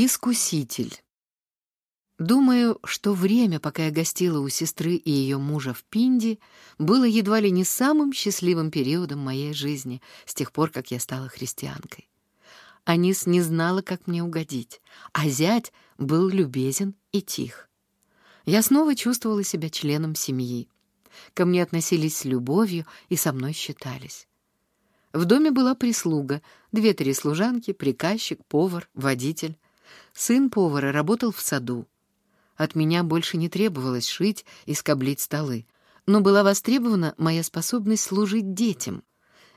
Искуситель. Думаю, что время, пока я гостила у сестры и ее мужа в Пинде, было едва ли не самым счастливым периодом моей жизни с тех пор, как я стала христианкой. Анис не знала, как мне угодить, а зять был любезен и тих. Я снова чувствовала себя членом семьи. Ко мне относились с любовью и со мной считались. В доме была прислуга, две-три служанки, приказчик, повар, водитель. Сын повара работал в саду. От меня больше не требовалось шить и скоблить столы, но была востребована моя способность служить детям.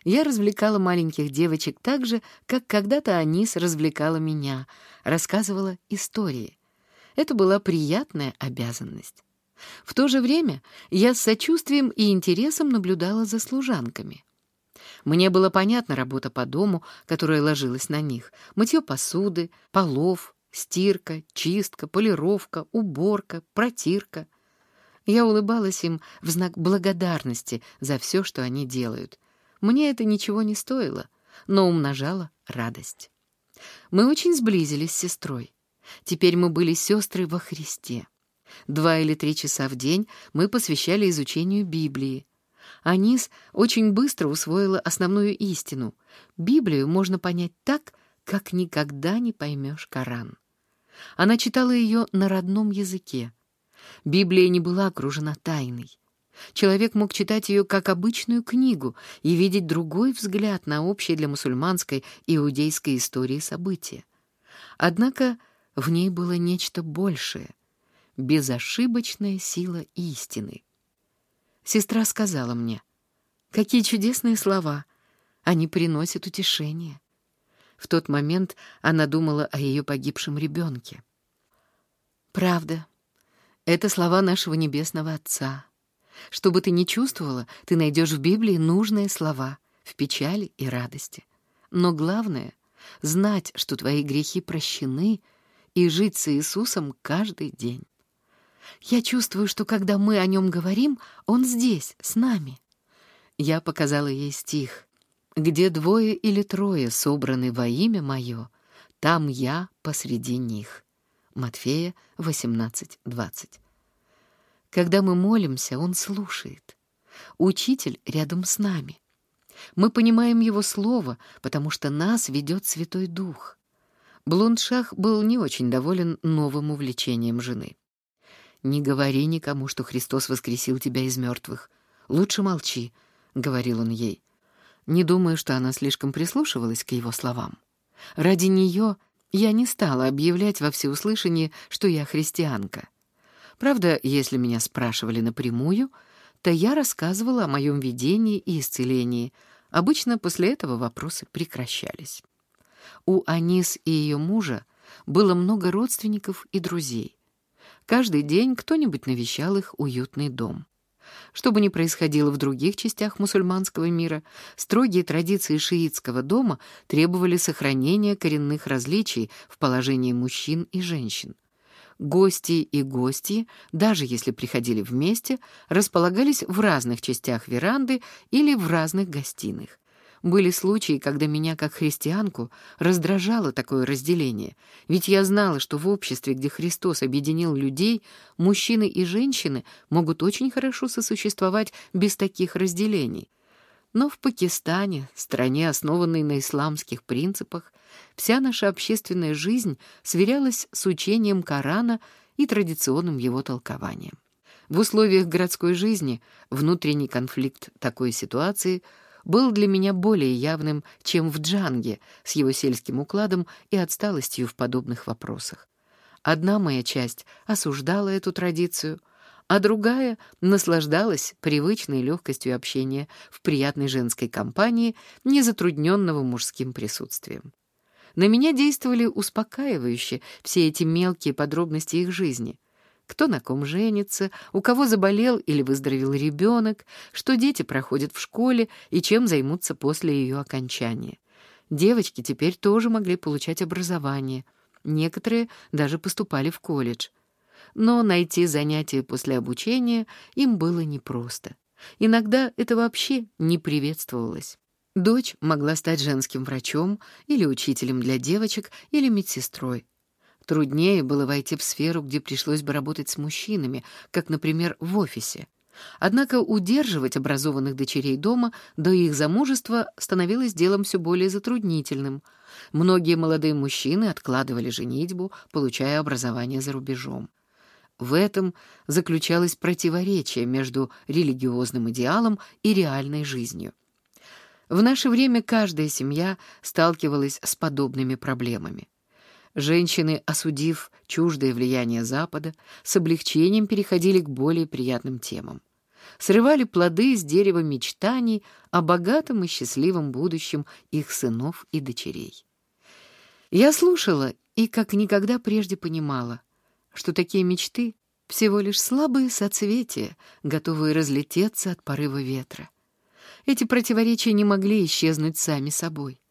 Я развлекала маленьких девочек так же, как когда-то Анис развлекала меня, рассказывала истории. Это была приятная обязанность. В то же время я с сочувствием и интересом наблюдала за служанками. Мне было понятна работа по дому, которая ложилась на них. Мытье посуды, полов, стирка, чистка, полировка, уборка, протирка. Я улыбалась им в знак благодарности за все, что они делают. Мне это ничего не стоило, но умножало радость. Мы очень сблизились с сестрой. Теперь мы были сестры во Христе. Два или три часа в день мы посвящали изучению Библии. Анис очень быстро усвоила основную истину. Библию можно понять так, как никогда не поймешь Коран. Она читала ее на родном языке. Библия не была окружена тайной. Человек мог читать ее как обычную книгу и видеть другой взгляд на общее для мусульманской иудейской истории события. Однако в ней было нечто большее — безошибочная сила истины. Сестра сказала мне, «Какие чудесные слова! Они приносят утешение». В тот момент она думала о ее погибшем ребенке. «Правда, это слова нашего Небесного Отца. Что бы ты ни чувствовала, ты найдешь в Библии нужные слова в печали и радости. Но главное — знать, что твои грехи прощены, и жить с Иисусом каждый день. Я чувствую, что когда мы о нем говорим, он здесь, с нами. Я показала ей стих, где двое или трое собраны во имя мое, там я посреди них. Матфея 18:20. Когда мы молимся, он слушает. Учитель рядом с нами. Мы понимаем его слово, потому что нас ведет Святой Дух. Блундшах был не очень доволен новым увлечением жены. «Не говори никому, что Христос воскресил тебя из мертвых. Лучше молчи», — говорил он ей. Не думаю, что она слишком прислушивалась к его словам. Ради нее я не стала объявлять во всеуслышание, что я христианка. Правда, если меня спрашивали напрямую, то я рассказывала о моем видении и исцелении. Обычно после этого вопросы прекращались. У Анис и ее мужа было много родственников и друзей. Каждый день кто-нибудь навещал их уютный дом. Что бы ни происходило в других частях мусульманского мира, строгие традиции шиитского дома требовали сохранения коренных различий в положении мужчин и женщин. Гости и гости, даже если приходили вместе, располагались в разных частях веранды или в разных гостиных. Были случаи, когда меня, как христианку, раздражало такое разделение, ведь я знала, что в обществе, где Христос объединил людей, мужчины и женщины могут очень хорошо сосуществовать без таких разделений. Но в Пакистане, стране, основанной на исламских принципах, вся наша общественная жизнь сверялась с учением Корана и традиционным его толкованием. В условиях городской жизни внутренний конфликт такой ситуации – был для меня более явным, чем в Джанге с его сельским укладом и отсталостью в подобных вопросах. Одна моя часть осуждала эту традицию, а другая наслаждалась привычной легкостью общения в приятной женской компании, не затрудненного мужским присутствием. На меня действовали успокаивающе все эти мелкие подробности их жизни — кто на ком женится, у кого заболел или выздоровел ребенок, что дети проходят в школе и чем займутся после ее окончания. Девочки теперь тоже могли получать образование. Некоторые даже поступали в колледж. Но найти занятия после обучения им было непросто. Иногда это вообще не приветствовалось. Дочь могла стать женским врачом или учителем для девочек или медсестрой. Труднее было войти в сферу, где пришлось бы работать с мужчинами, как, например, в офисе. Однако удерживать образованных дочерей дома до их замужества становилось делом все более затруднительным. Многие молодые мужчины откладывали женитьбу, получая образование за рубежом. В этом заключалось противоречие между религиозным идеалом и реальной жизнью. В наше время каждая семья сталкивалась с подобными проблемами. Женщины, осудив чуждое влияние Запада, с облегчением переходили к более приятным темам. Срывали плоды с дерева мечтаний о богатом и счастливом будущем их сынов и дочерей. Я слушала и как никогда прежде понимала, что такие мечты — всего лишь слабые соцветия, готовые разлететься от порыва ветра. Эти противоречия не могли исчезнуть сами собой.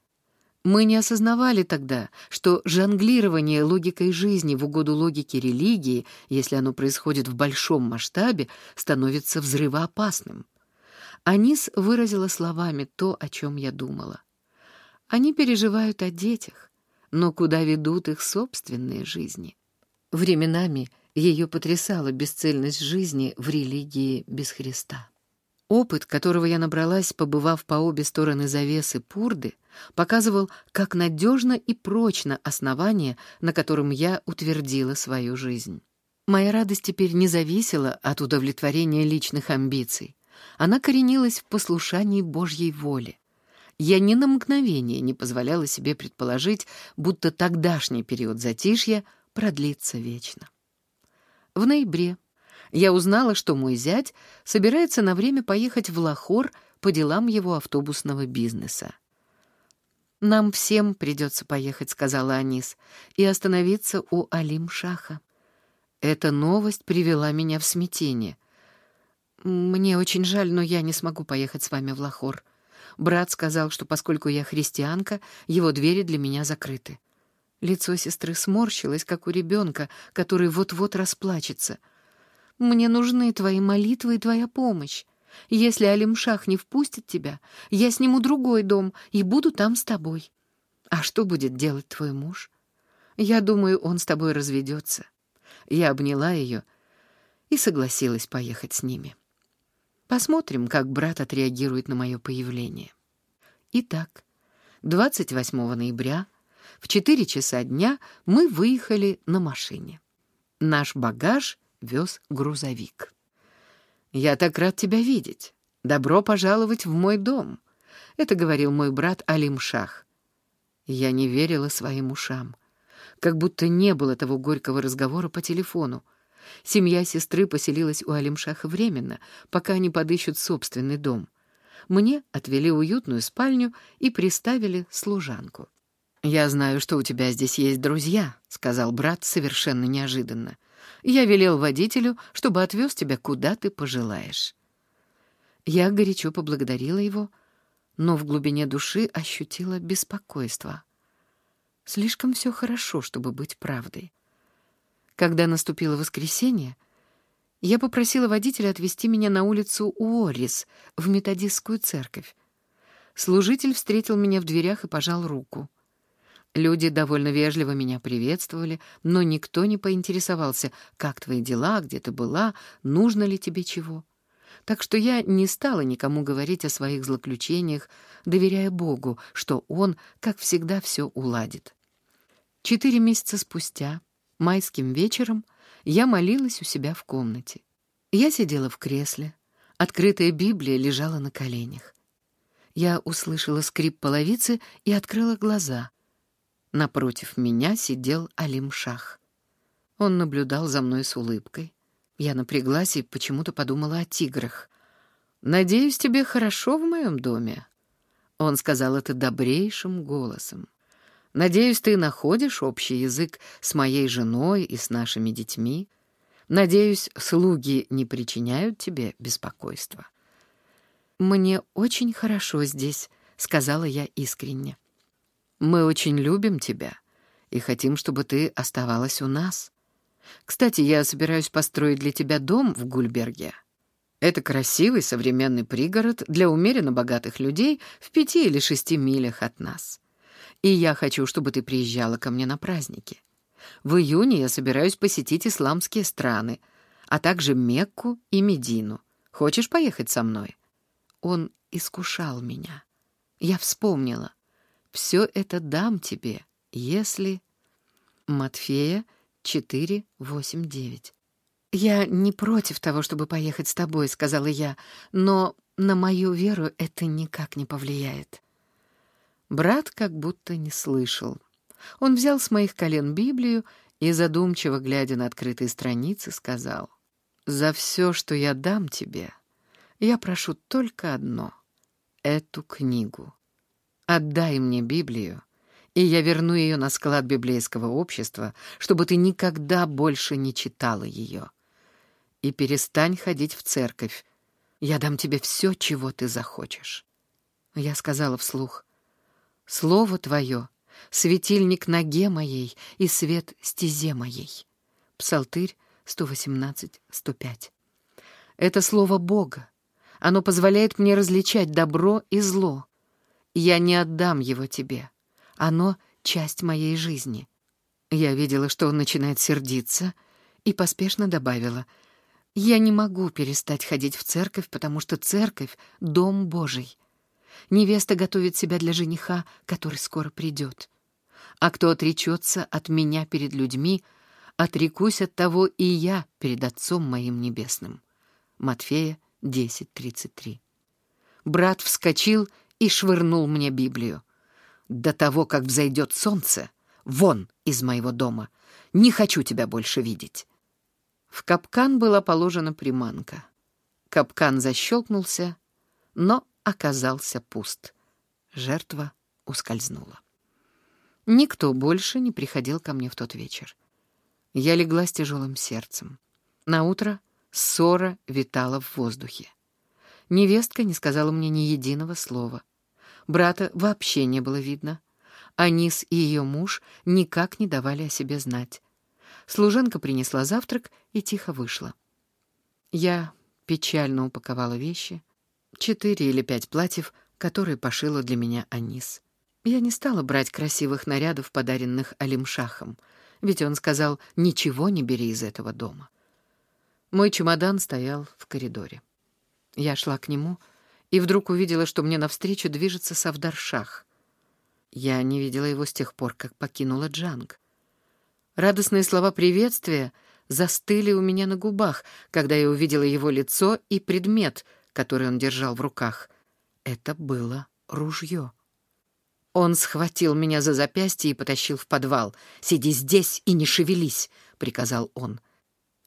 Мы не осознавали тогда, что жонглирование логикой жизни в угоду логике религии, если оно происходит в большом масштабе, становится взрывоопасным. Анис выразила словами то, о чем я думала. Они переживают о детях, но куда ведут их собственные жизни? Временами ее потрясала бесцельность жизни в религии без Христа. Опыт, которого я набралась, побывав по обе стороны завесы Пурды, показывал, как надежно и прочно основание, на котором я утвердила свою жизнь. Моя радость теперь не зависела от удовлетворения личных амбиций. Она коренилась в послушании Божьей воле. Я ни на мгновение не позволяла себе предположить, будто тогдашний период затишья продлится вечно. В ноябре я узнала, что мой зять собирается на время поехать в Лахор по делам его автобусного бизнеса. «Нам всем придется поехать», — сказала Анис, — «и остановиться у Алим-Шаха». Эта новость привела меня в смятение. «Мне очень жаль, но я не смогу поехать с вами в Лахор. Брат сказал, что поскольку я христианка, его двери для меня закрыты». Лицо сестры сморщилось, как у ребенка, который вот-вот расплачется — мне нужны твои молитвы и твоя помощь. Если Алимшах не впустит тебя, я сниму другой дом и буду там с тобой. А что будет делать твой муж? Я думаю, он с тобой разведется. Я обняла ее и согласилась поехать с ними. Посмотрим, как брат отреагирует на мое появление. Итак, 28 ноября в 4 часа дня мы выехали на машине. Наш багаж вез грузовик. «Я так рад тебя видеть. Добро пожаловать в мой дом», — это говорил мой брат Алим Шах. Я не верила своим ушам. Как будто не было того горького разговора по телефону. Семья сестры поселилась у Алимшаха временно, пока они подыщут собственный дом. Мне отвели уютную спальню и приставили служанку. «Я знаю, что у тебя здесь есть друзья», — сказал брат совершенно неожиданно. Я велел водителю, чтобы отвез тебя куда ты пожелаешь. Я горячо поблагодарила его, но в глубине души ощутила беспокойство. Слишком все хорошо, чтобы быть правдой. Когда наступило воскресенье, я попросила водителя отвезти меня на улицу Уоррис, в методистскую церковь. Служитель встретил меня в дверях и пожал руку. Люди довольно вежливо меня приветствовали, но никто не поинтересовался, как твои дела, где ты была, нужно ли тебе чего. Так что я не стала никому говорить о своих злоключениях, доверяя Богу, что Он, как всегда, все уладит. Четыре месяца спустя, майским вечером, я молилась у себя в комнате. Я сидела в кресле, открытая Библия лежала на коленях. Я услышала скрип половицы и открыла глаза — Напротив меня сидел Алим-Шах. Он наблюдал за мной с улыбкой. Я напряглась и почему-то подумала о тиграх. «Надеюсь, тебе хорошо в моем доме?» Он сказал это добрейшим голосом. «Надеюсь, ты находишь общий язык с моей женой и с нашими детьми. Надеюсь, слуги не причиняют тебе беспокойства». «Мне очень хорошо здесь», — сказала я искренне. Мы очень любим тебя и хотим, чтобы ты оставалась у нас. Кстати, я собираюсь построить для тебя дом в Гульберге. Это красивый современный пригород для умеренно богатых людей в пяти или шести милях от нас. И я хочу, чтобы ты приезжала ко мне на праздники. В июне я собираюсь посетить исламские страны, а также Мекку и Медину. Хочешь поехать со мной?» Он искушал меня. Я вспомнила. «Все это дам тебе, если...» Матфея 4, 8, 9. «Я не против того, чтобы поехать с тобой», — сказала я, «но на мою веру это никак не повлияет». Брат как будто не слышал. Он взял с моих колен Библию и, задумчиво глядя на открытые страницы, сказал, «За все, что я дам тебе, я прошу только одно — эту книгу. Отдай мне Библию, и я верну ее на склад библейского общества, чтобы ты никогда больше не читала ее. И перестань ходить в церковь. Я дам тебе все, чего ты захочешь». Я сказала вслух, «Слово твое — светильник ноге моей и свет стезе моей». Псалтырь 118-105. Это слово Бога. Оно позволяет мне различать добро и зло. Я не отдам его тебе. Оно — часть моей жизни. Я видела, что он начинает сердиться, и поспешно добавила, «Я не могу перестать ходить в церковь, потому что церковь — дом Божий. Невеста готовит себя для жениха, который скоро придет. А кто отречется от меня перед людьми, отрекусь от того и я перед Отцом моим Небесным». Матфея 10.33. Брат вскочил и швырнул мне Библию. До того, как взойдет солнце, вон из моего дома. Не хочу тебя больше видеть. В капкан была положена приманка. Капкан защелкнулся, но оказался пуст. Жертва ускользнула. Никто больше не приходил ко мне в тот вечер. Я легла с тяжелым сердцем. Наутро ссора витала в воздухе. Невестка не сказала мне ни единого слова. Брата вообще не было видно. Анис и ее муж никак не давали о себе знать. Служанка принесла завтрак и тихо вышла. Я печально упаковала вещи, четыре или пять платьев, которые пошила для меня Анис. Я не стала брать красивых нарядов, подаренных Алимшахом, ведь он сказал «ничего не бери из этого дома». Мой чемодан стоял в коридоре. Я шла к нему — и вдруг увидела, что мне навстречу движется Савдар-Шах. Я не видела его с тех пор, как покинула Джанг. Радостные слова приветствия застыли у меня на губах, когда я увидела его лицо и предмет, который он держал в руках. Это было ружье. Он схватил меня за запястье и потащил в подвал. «Сиди здесь и не шевелись», — приказал он.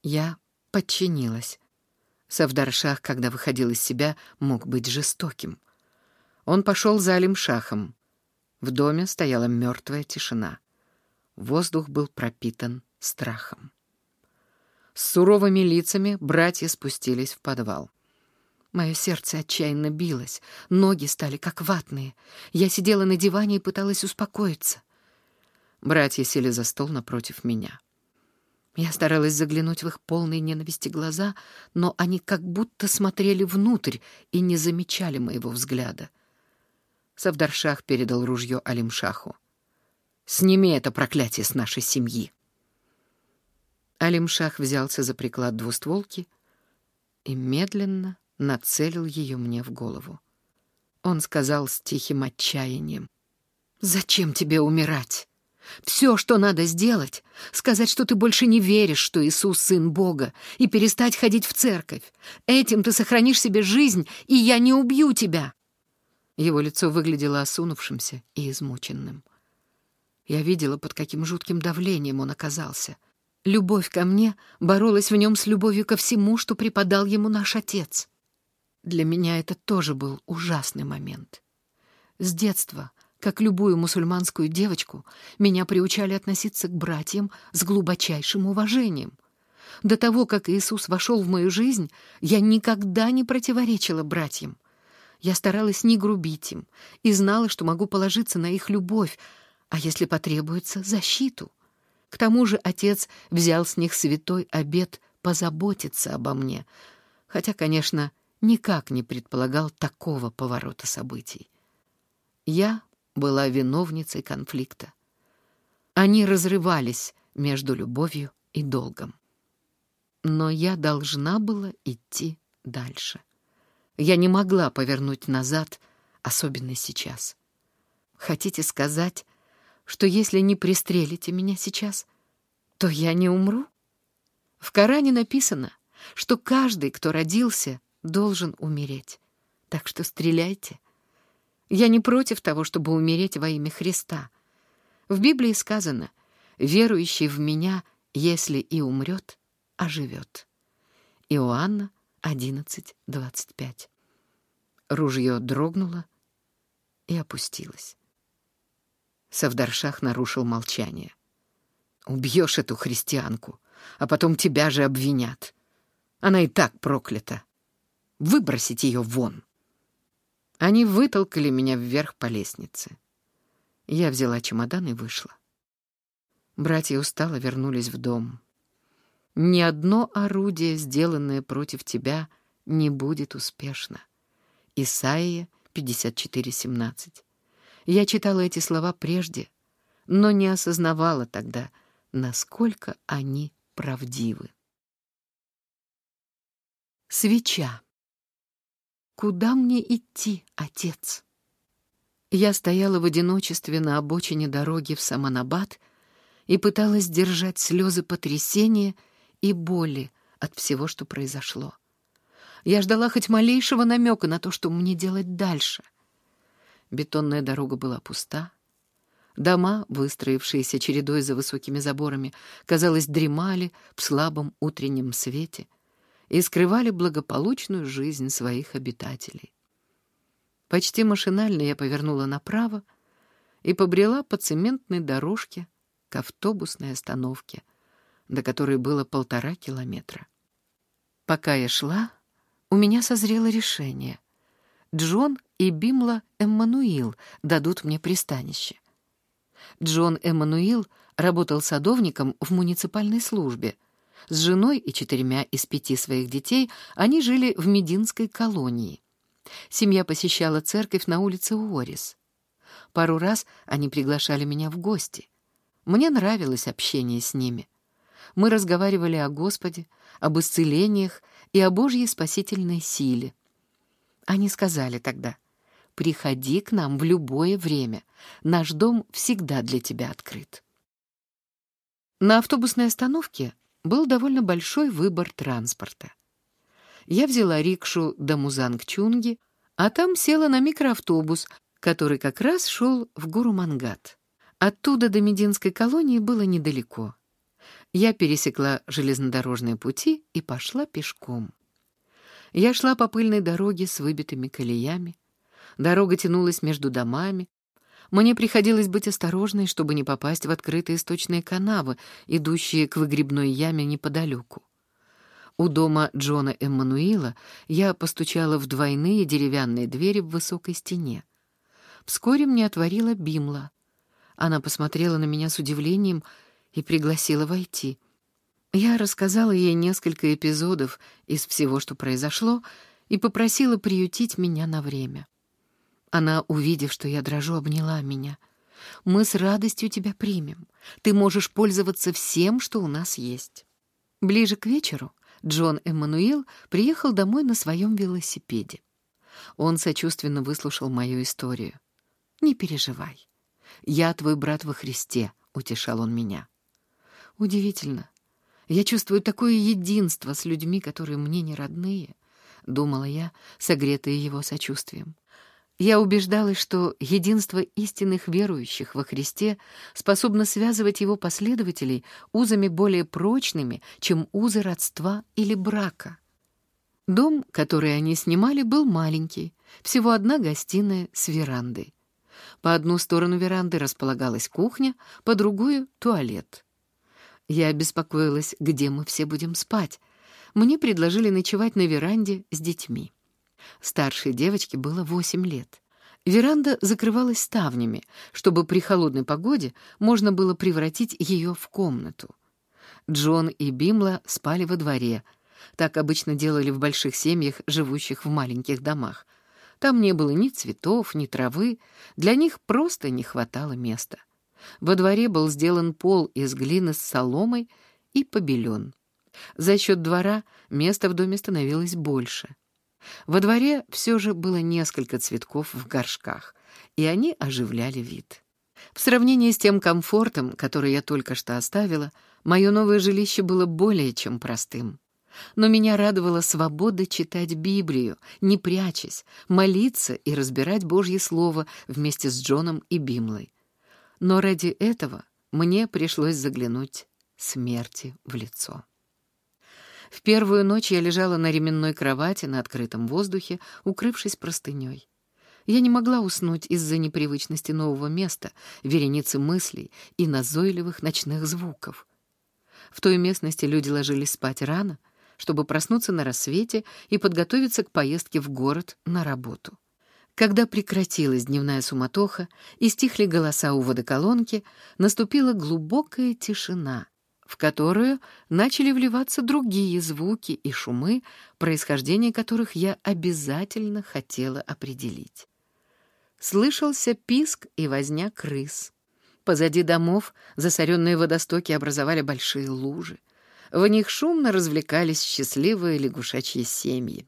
Я подчинилась. Савдаршах, когда выходил из себя, мог быть жестоким. Он пошел за Алимшахом. В доме стояла мертвая тишина. Воздух был пропитан страхом. С суровыми лицами братья спустились в подвал. Мое сердце отчаянно билось, ноги стали как ватные. Я сидела на диване и пыталась успокоиться. Братья сели за стол напротив меня. Я старалась заглянуть в их полные ненависти глаза, но они как будто смотрели внутрь и не замечали моего взгляда. Савдаршах передал ружье Алимшаху. «Сними это проклятие с нашей семьи!» Алимшах взялся за приклад двустволки и медленно нацелил ее мне в голову. Он сказал с тихим отчаянием, «Зачем тебе умирать? Все, что надо сделать, сказать, что ты больше не веришь, что Иисус — Сын Бога, и перестать ходить в церковь. Этим ты сохранишь себе жизнь, и я не убью тебя. Его лицо выглядело осунувшимся и измученным. Я видела, под каким жутким давлением он оказался. Любовь ко мне боролась в нем с любовью ко всему, что преподал ему наш отец. Для меня это тоже был ужасный момент. С детства как любую мусульманскую девочку, меня приучали относиться к братьям с глубочайшим уважением. До того, как Иисус вошел в мою жизнь, я никогда не противоречила братьям. Я старалась не грубить им и знала, что могу положиться на их любовь, а если потребуется, защиту. К тому же отец взял с них святой обет позаботиться обо мне, хотя, конечно, никак не предполагал такого поворота событий. Я была виновницей конфликта. Они разрывались между любовью и долгом. Но я должна была идти дальше. Я не могла повернуть назад, особенно сейчас. Хотите сказать, что если не пристрелите меня сейчас, то я не умру? В Коране написано, что каждый, кто родился, должен умереть. Так что стреляйте. Я не против того, чтобы умереть во имя Христа. В Библии сказано, верующий в меня, если и умрет, оживет. Иоанна 11.25. Ружье дрогнуло и опустилось. Савдаршах нарушил молчание. «Убьешь эту христианку, а потом тебя же обвинят. Она и так проклята. Выбросить ее вон!» Они вытолкали меня вверх по лестнице. Я взяла чемодан и вышла. Братья устало вернулись в дом. Ни одно орудие, сделанное против тебя, не будет успешно. Исаия 54:17. Я читала эти слова прежде, но не осознавала тогда, насколько они правдивы. Свеча. Куда мне идти, отец? Я стояла в одиночестве на обочине дороги в Саманабад и пыталась держать слезы потрясения и боли от всего, что произошло. Я ждала хоть малейшего намека на то, что мне делать дальше. Бетонная дорога была пуста. Дома, выстроившиеся чередой за высокими заборами, казалось, дремали в слабом утреннем свете и скрывали благополучную жизнь своих обитателей. Почти машинально я повернула направо и побрела по цементной дорожке к автобусной остановке — до которой было полтора километра. Пока я шла, у меня созрело решение. Джон и Бимла Эммануил дадут мне пристанище. Джон Эммануил работал садовником в муниципальной службе. С женой и четырьмя из пяти своих детей они жили в Мединской колонии. Семья посещала церковь на улице Уорис. Пару раз они приглашали меня в гости. Мне нравилось общение с ними мы разговаривали о Господе, об исцелениях и о Божьей спасительной силе. Они сказали тогда, «Приходи к нам в любое время, наш дом всегда для тебя открыт». На автобусной остановке был довольно большой выбор транспорта. Я взяла рикшу до Музангчунги, а там села на микроавтобус, который как раз шел в гору Мангат. Оттуда до Мединской колонии было недалеко я пересекла железнодорожные пути и пошла пешком. Я шла по пыльной дороге с выбитыми колеями. Дорога тянулась между домами. Мне приходилось быть осторожной, чтобы не попасть в открытые источные канавы, идущие к выгребной яме неподалеку. У дома Джона Эммануила я постучала в двойные деревянные двери в высокой стене. Вскоре мне отворила Бимла. Она посмотрела на меня с удивлением и пригласила войти. Я рассказала ей несколько эпизодов из всего, что произошло, и попросила приютить меня на время. Она, увидев, что я дрожу, обняла меня. «Мы с радостью тебя примем. Ты можешь пользоваться всем, что у нас есть». Ближе к вечеру Джон Эммануил приехал домой на своем велосипеде. Он сочувственно выслушал мою историю. «Не переживай. Я твой брат во Христе», — утешал он меня. Удивительно. Я чувствую такое единство с людьми, которые мне не родные, — думала я, согретая его сочувствием. Я убеждалась, что единство истинных верующих во Христе способно связывать его последователей узами более прочными, чем узы родства или брака. Дом, который они снимали, был маленький, всего одна гостиная с верандой. По одну сторону веранды располагалась кухня, по другую — туалет. Я беспокоилась, где мы все будем спать. Мне предложили ночевать на веранде с детьми. Старшей девочке было восемь лет. Веранда закрывалась ставнями, чтобы при холодной погоде можно было превратить ее в комнату. Джон и Бимла спали во дворе. Так обычно делали в больших семьях, живущих в маленьких домах. Там не было ни цветов, ни травы, для них просто не хватало места. Во дворе был сделан пол из глины с соломой и побелен. За счет двора места в доме становилось больше. Во дворе все же было несколько цветков в горшках, и они оживляли вид. В сравнении с тем комфортом, который я только что оставила, мое новое жилище было более чем простым. Но меня радовала свобода читать Библию, не прячась, молиться и разбирать Божье Слово вместе с Джоном и Бимлой. Но ради этого мне пришлось заглянуть смерти в лицо. В первую ночь я лежала на ременной кровати на открытом воздухе, укрывшись простыней. Я не могла уснуть из-за непривычности нового места, вереницы мыслей и назойливых ночных звуков. В той местности люди ложились спать рано, чтобы проснуться на рассвете и подготовиться к поездке в город на работу. Когда прекратилась дневная суматоха и стихли голоса у водоколонки, наступила глубокая тишина, в которую начали вливаться другие звуки и шумы, происхождение которых я обязательно хотела определить. Слышался писк и возня крыс. Позади домов засоренные водостоки образовали большие лужи. В них шумно развлекались счастливые лягушачьи семьи.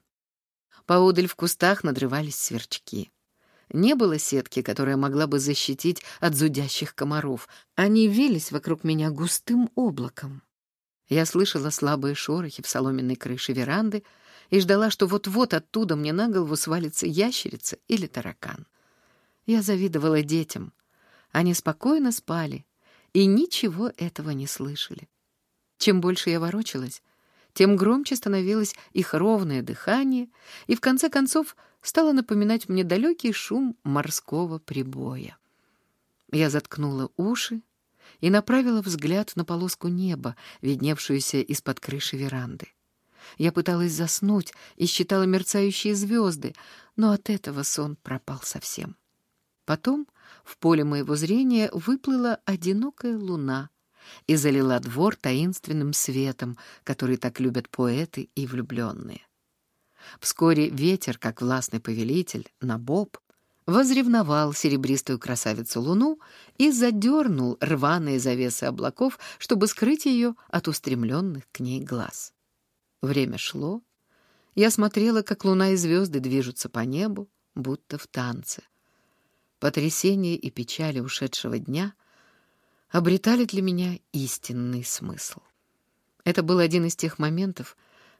Поодаль в кустах надрывались сверчки. Не было сетки, которая могла бы защитить от зудящих комаров. Они вились вокруг меня густым облаком. Я слышала слабые шорохи в соломенной крыше веранды и ждала, что вот-вот оттуда мне на голову свалится ящерица или таракан. Я завидовала детям. Они спокойно спали и ничего этого не слышали. Чем больше я ворочалась, тем громче становилось их ровное дыхание, и в конце концов стало напоминать мне далекий шум морского прибоя. Я заткнула уши и направила взгляд на полоску неба, видневшуюся из-под крыши веранды. Я пыталась заснуть и считала мерцающие звезды, но от этого сон пропал совсем. Потом в поле моего зрения выплыла одинокая луна и залила двор таинственным светом, который так любят поэты и влюбленные. Вскоре ветер, как властный повелитель, Набоб, возревновал серебристую красавицу Луну и задернул рваные завесы облаков, чтобы скрыть ее от устремленных к ней глаз. Время шло. Я смотрела, как луна и звезды движутся по небу, будто в танце. Потрясение и печали ушедшего дня обретали для меня истинный смысл. Это был один из тех моментов,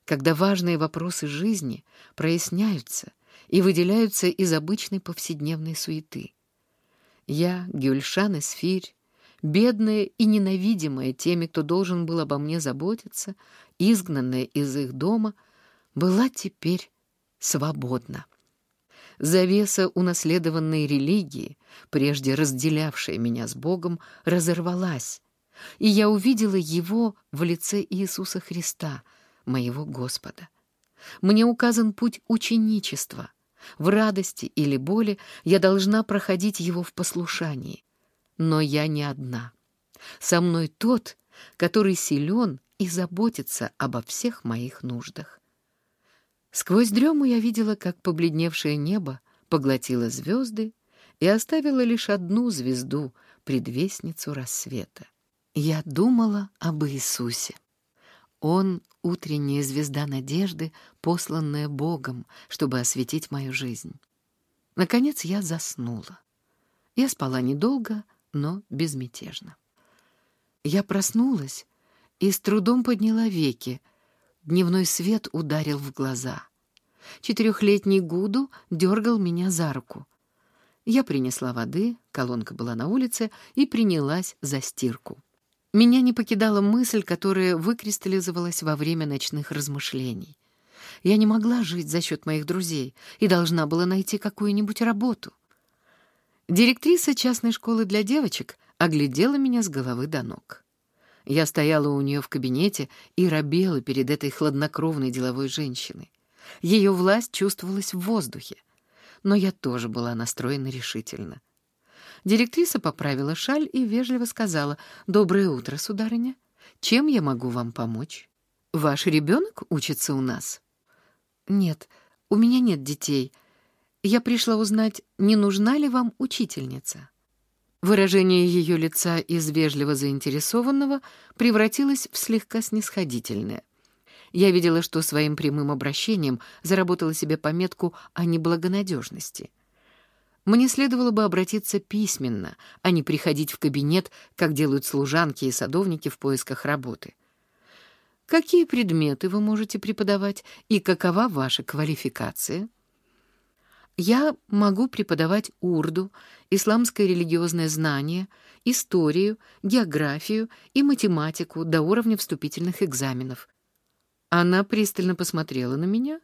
когда важные вопросы жизни проясняются и выделяются из обычной повседневной суеты. Я, Гюльшан Эсфирь, бедная и ненавидимая теми, кто должен был обо мне заботиться, изгнанная из их дома, была теперь свободна. Завеса унаследованной религии, прежде разделявшая меня с Богом, разорвалась, и я увидела Его в лице Иисуса Христа — моего Господа. Мне указан путь ученичества. В радости или боли я должна проходить его в послушании. Но я не одна. Со мной тот, который силен и заботится обо всех моих нуждах. Сквозь дрему я видела, как побледневшее небо поглотило звезды и оставило лишь одну звезду, предвестницу рассвета. Я думала об Иисусе. Он — утренняя звезда надежды, посланная Богом, чтобы осветить мою жизнь. Наконец я заснула. Я спала недолго, но безмятежно. Я проснулась и с трудом подняла веки. Дневной свет ударил в глаза. Четырехлетний Гуду дергал меня за руку. Я принесла воды, колонка была на улице, и принялась за стирку. Меня не покидала мысль, которая выкристаллизовалась во время ночных размышлений. Я не могла жить за счет моих друзей и должна была найти какую-нибудь работу. Директриса частной школы для девочек оглядела меня с головы до ног. Я стояла у нее в кабинете и робела перед этой хладнокровной деловой женщиной. Ее власть чувствовалась в воздухе, но я тоже была настроена решительно. Директриса поправила шаль и вежливо сказала «Доброе утро, сударыня. Чем я могу вам помочь? Ваш ребенок учится у нас?» «Нет, у меня нет детей. Я пришла узнать, не нужна ли вам учительница?» Выражение ее лица из вежливо заинтересованного превратилось в слегка снисходительное. Я видела, что своим прямым обращением заработала себе пометку о неблагонадежности. Мне следовало бы обратиться письменно, а не приходить в кабинет, как делают служанки и садовники в поисках работы. Какие предметы вы можете преподавать и какова ваша квалификация? Я могу преподавать урду, исламское религиозное знание, историю, географию и математику до уровня вступительных экзаменов. Она пристально посмотрела на меня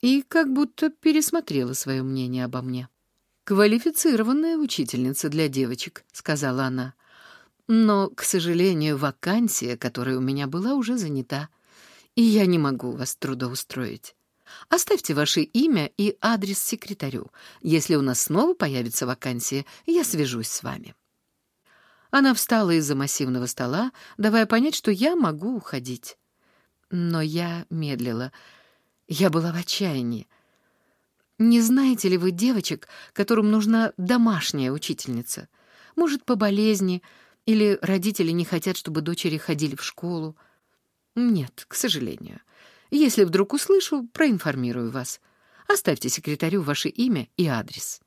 и как будто пересмотрела свое мнение обо мне. «Квалифицированная учительница для девочек», — сказала она. «Но, к сожалению, вакансия, которая у меня была, уже занята, и я не могу вас трудоустроить». Оставьте ваше имя и адрес секретарю. Если у нас снова появится вакансия, я свяжусь с вами». Она встала из-за массивного стола, давая понять, что я могу уходить. Но я медлила. Я была в отчаянии. Не знаете ли вы девочек, которым нужна домашняя учительница? Может, по болезни, или родители не хотят, чтобы дочери ходили в школу? Нет, к сожалению. Если вдруг услышу, проинформирую вас. Оставьте секретарю ваше имя и адрес.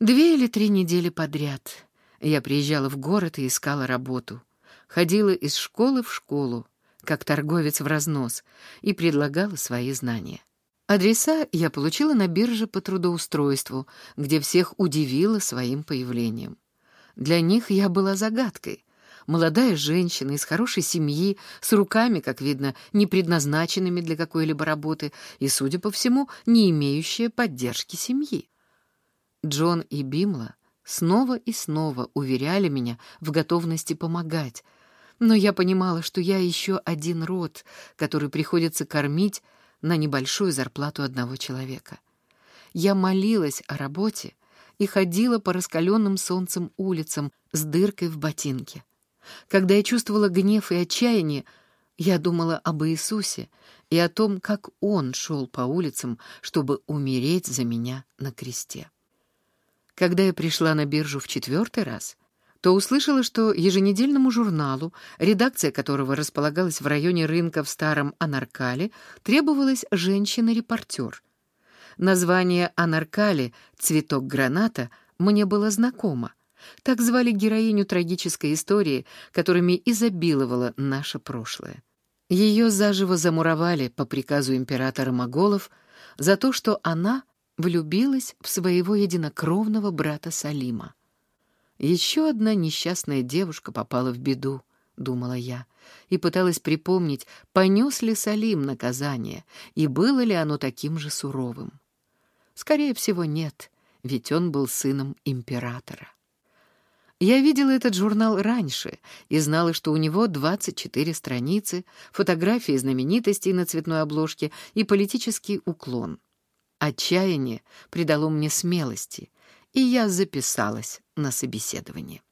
Две или три недели подряд я приезжала в город и искала работу. Ходила из школы в школу, как торговец в разнос, и предлагала свои знания. Адреса я получила на бирже по трудоустройству, где всех удивила своим появлением. Для них я была загадкой, Молодая женщина из хорошей семьи, с руками, как видно, не предназначенными для какой-либо работы и, судя по всему, не имеющая поддержки семьи. Джон и Бимла снова и снова уверяли меня в готовности помогать, но я понимала, что я еще один род, который приходится кормить на небольшую зарплату одного человека. Я молилась о работе и ходила по раскаленным солнцем улицам с дыркой в ботинке. Когда я чувствовала гнев и отчаяние, я думала об Иисусе и о том, как Он шел по улицам, чтобы умереть за меня на кресте. Когда я пришла на биржу в четвертый раз, то услышала, что еженедельному журналу, редакция которого располагалась в районе рынка в Старом Анаркале, требовалась женщина-репортер. Название Анаркали «Цветок граната» мне было знакомо — так звали героиню трагической истории, которыми изобиловало наше прошлое. Ее заживо замуровали по приказу императора Моголов за то, что она влюбилась в своего единокровного брата Салима. Еще одна несчастная девушка попала в беду, думала я, и пыталась припомнить, понес ли Салим наказание, и было ли оно таким же суровым. Скорее всего, нет, ведь он был сыном императора. Я видела этот журнал раньше и знала, что у него 24 страницы, фотографии знаменитостей на цветной обложке и политический уклон. Отчаяние придало мне смелости, и я записалась на собеседование.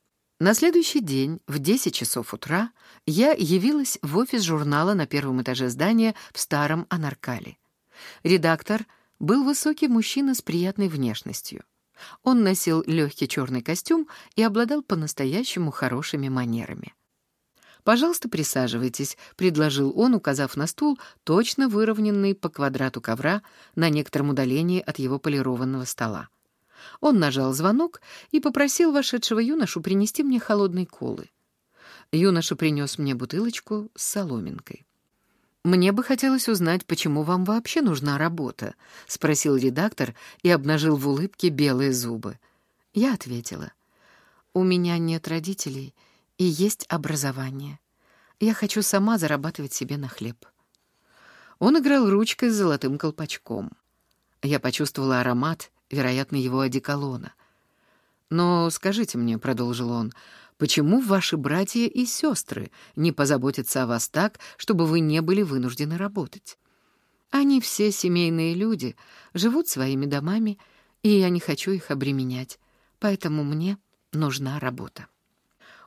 На следующий день в 10 часов утра я явилась в офис журнала на первом этаже здания в Старом Анаркале. Редактор был высокий мужчина с приятной внешностью. Он носил легкий черный костюм и обладал по-настоящему хорошими манерами. «Пожалуйста, присаживайтесь», — предложил он, указав на стул, точно выровненный по квадрату ковра на некотором удалении от его полированного стола. Он нажал звонок и попросил вошедшего юношу принести мне холодной колы. Юноша принес мне бутылочку с соломинкой. «Мне бы хотелось узнать, почему вам вообще нужна работа?» — спросил редактор и обнажил в улыбке белые зубы. Я ответила. «У меня нет родителей и есть образование. Я хочу сама зарабатывать себе на хлеб». Он играл ручкой с золотым колпачком. Я почувствовала аромат, вероятно, его одеколона. «Но скажите мне», — продолжил он, — Почему ваши братья и сестры не позаботятся о вас так, чтобы вы не были вынуждены работать? Они все семейные люди, живут своими домами, и я не хочу их обременять, поэтому мне нужна работа.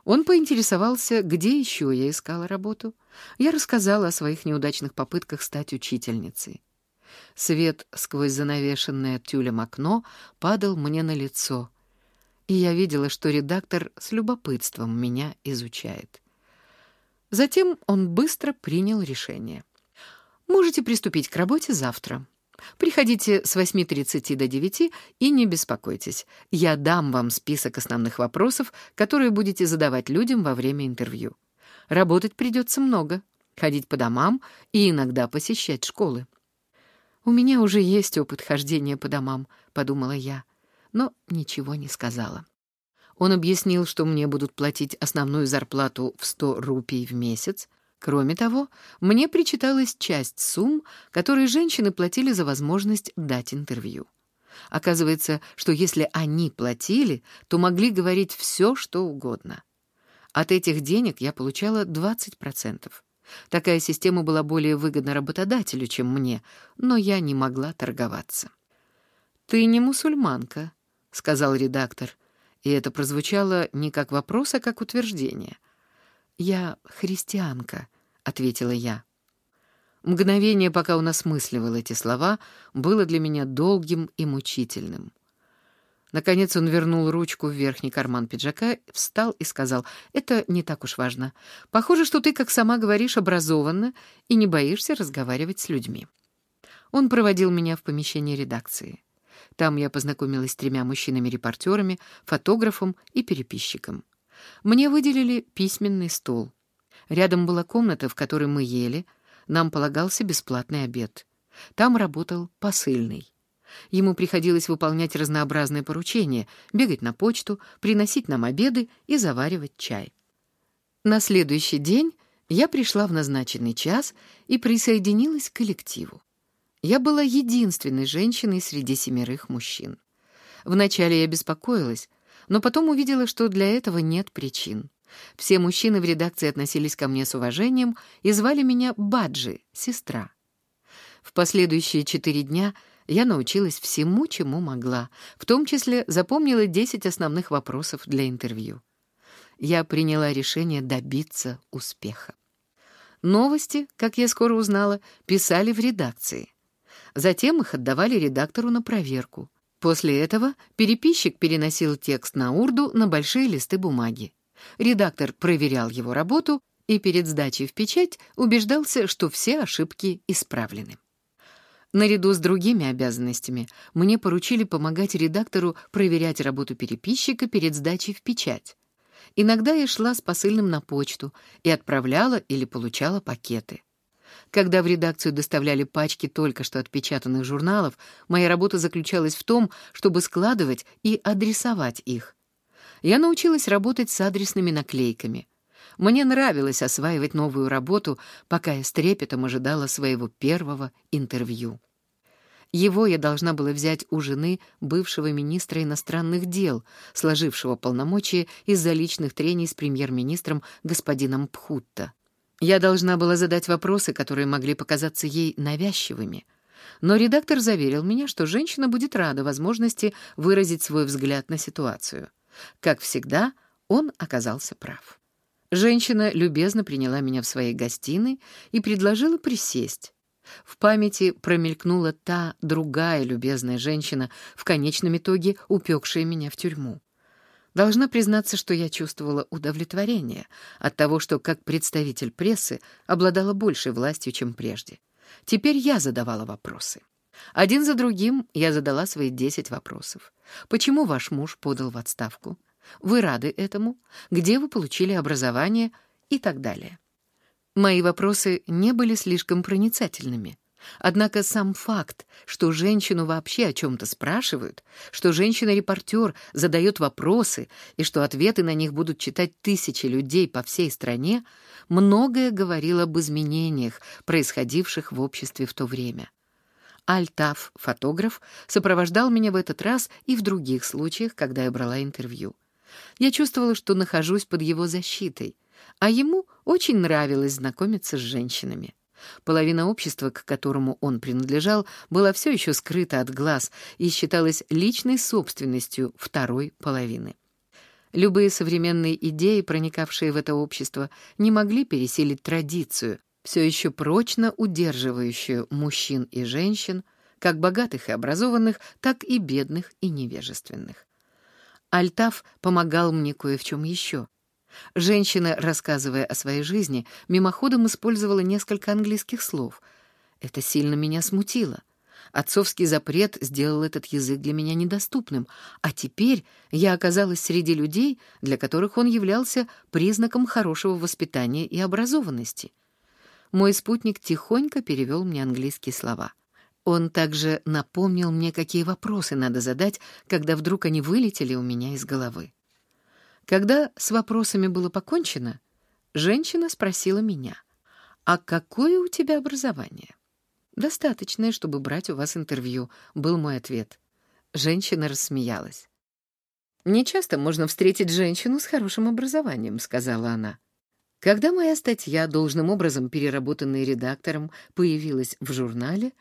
Он поинтересовался, где еще я искала работу. Я рассказала о своих неудачных попытках стать учительницей. Свет сквозь занавешенное тюлем окно падал мне на лицо, и я видела, что редактор с любопытством меня изучает. Затем он быстро принял решение. «Можете приступить к работе завтра. Приходите с 8.30 до 9 и не беспокойтесь. Я дам вам список основных вопросов, которые будете задавать людям во время интервью. Работать придется много, ходить по домам и иногда посещать школы. «У меня уже есть опыт хождения по домам», — подумала я, но ничего не сказала. Он объяснил, что мне будут платить основную зарплату в 100 рупий в месяц. Кроме того, мне причиталась часть сумм, которые женщины платили за возможность дать интервью. Оказывается, что если они платили, то могли говорить все, что угодно. От этих денег я получала 20%. Такая система была более выгодна работодателю, чем мне, но я не могла торговаться. «Ты не мусульманка», — сказал редактор, и это прозвучало не как вопрос, а как утверждение. «Я христианка», — ответила я. Мгновение, пока он осмысливал эти слова, было для меня долгим и мучительным. Наконец он вернул ручку в верхний карман пиджака, встал и сказал, «Это не так уж важно. Похоже, что ты, как сама говоришь, образованна и не боишься разговаривать с людьми». Он проводил меня в помещение редакции. Там я познакомилась с тремя мужчинами-репортерами, фотографом и переписчиком. Мне выделили письменный стол. Рядом была комната, в которой мы ели. Нам полагался бесплатный обед. Там работал посыльный. Ему приходилось выполнять разнообразные поручения, бегать на почту, приносить нам обеды и заваривать чай. На следующий день я пришла в назначенный час и присоединилась к коллективу. Я была единственной женщиной среди семерых мужчин. Вначале я беспокоилась, но потом увидела, что для этого нет причин. Все мужчины в редакции относились ко мне с уважением и звали меня Баджи, сестра. В последующие четыре дня — я научилась всему, чему могла, в том числе запомнила 10 основных вопросов для интервью. Я приняла решение добиться успеха. Новости, как я скоро узнала, писали в редакции. Затем их отдавали редактору на проверку. После этого переписчик переносил текст на урду на большие листы бумаги. Редактор проверял его работу и перед сдачей в печать убеждался, что все ошибки исправлены. Наряду с другими обязанностями мне поручили помогать редактору проверять работу переписчика перед сдачей в печать. Иногда я шла с посыльным на почту и отправляла или получала пакеты. Когда в редакцию доставляли пачки только что отпечатанных журналов, моя работа заключалась в том, чтобы складывать и адресовать их. Я научилась работать с адресными наклейками. Мне нравилось осваивать новую работу, пока я с трепетом ожидала своего первого интервью. Его я должна была взять у жены бывшего министра иностранных дел, сложившего полномочия из-за личных трений с премьер-министром господином Пхутта. Я должна была задать вопросы, которые могли показаться ей навязчивыми. Но редактор заверил меня, что женщина будет рада возможности выразить свой взгляд на ситуацию. Как всегда, он оказался прав. Женщина любезно приняла меня в своей гостиной и предложила присесть. В памяти промелькнула та другая любезная женщина, в конечном итоге упекшая меня в тюрьму. Должна признаться, что я чувствовала удовлетворение от того, что как представитель прессы обладала большей властью, чем прежде. Теперь я задавала вопросы. Один за другим я задала свои десять вопросов. Почему ваш муж подал в отставку? Вы рады этому? Где вы получили образование? И так далее. Мои вопросы не были слишком проницательными. Однако сам факт, что женщину вообще о чем-то спрашивают, что женщина-репортер задает вопросы и что ответы на них будут читать тысячи людей по всей стране, многое говорило об изменениях, происходивших в обществе в то время. Альтаф, фотограф, сопровождал меня в этот раз и в других случаях, когда я брала интервью. Я чувствовала, что нахожусь под его защитой — а ему очень нравилось знакомиться с женщинами. Половина общества, к которому он принадлежал, была все еще скрыта от глаз и считалась личной собственностью второй половины. Любые современные идеи, проникавшие в это общество, не могли пересилить традицию, все еще прочно удерживающую мужчин и женщин, как богатых и образованных, так и бедных и невежественных. Альтаф помогал мне кое в чем еще. Женщина, рассказывая о своей жизни, мимоходом использовала несколько английских слов. Это сильно меня смутило. Отцовский запрет сделал этот язык для меня недоступным, а теперь я оказалась среди людей, для которых он являлся признаком хорошего воспитания и образованности. Мой спутник тихонько перевел мне английские слова. Он также напомнил мне, какие вопросы надо задать, когда вдруг они вылетели у меня из головы. Когда с вопросами было покончено, женщина спросила меня, «А какое у тебя образование?» «Достаточное, чтобы брать у вас интервью», — был мой ответ. Женщина рассмеялась. «Не часто можно встретить женщину с хорошим образованием», — сказала она. Когда моя статья, должным образом переработанная редактором, появилась в журнале,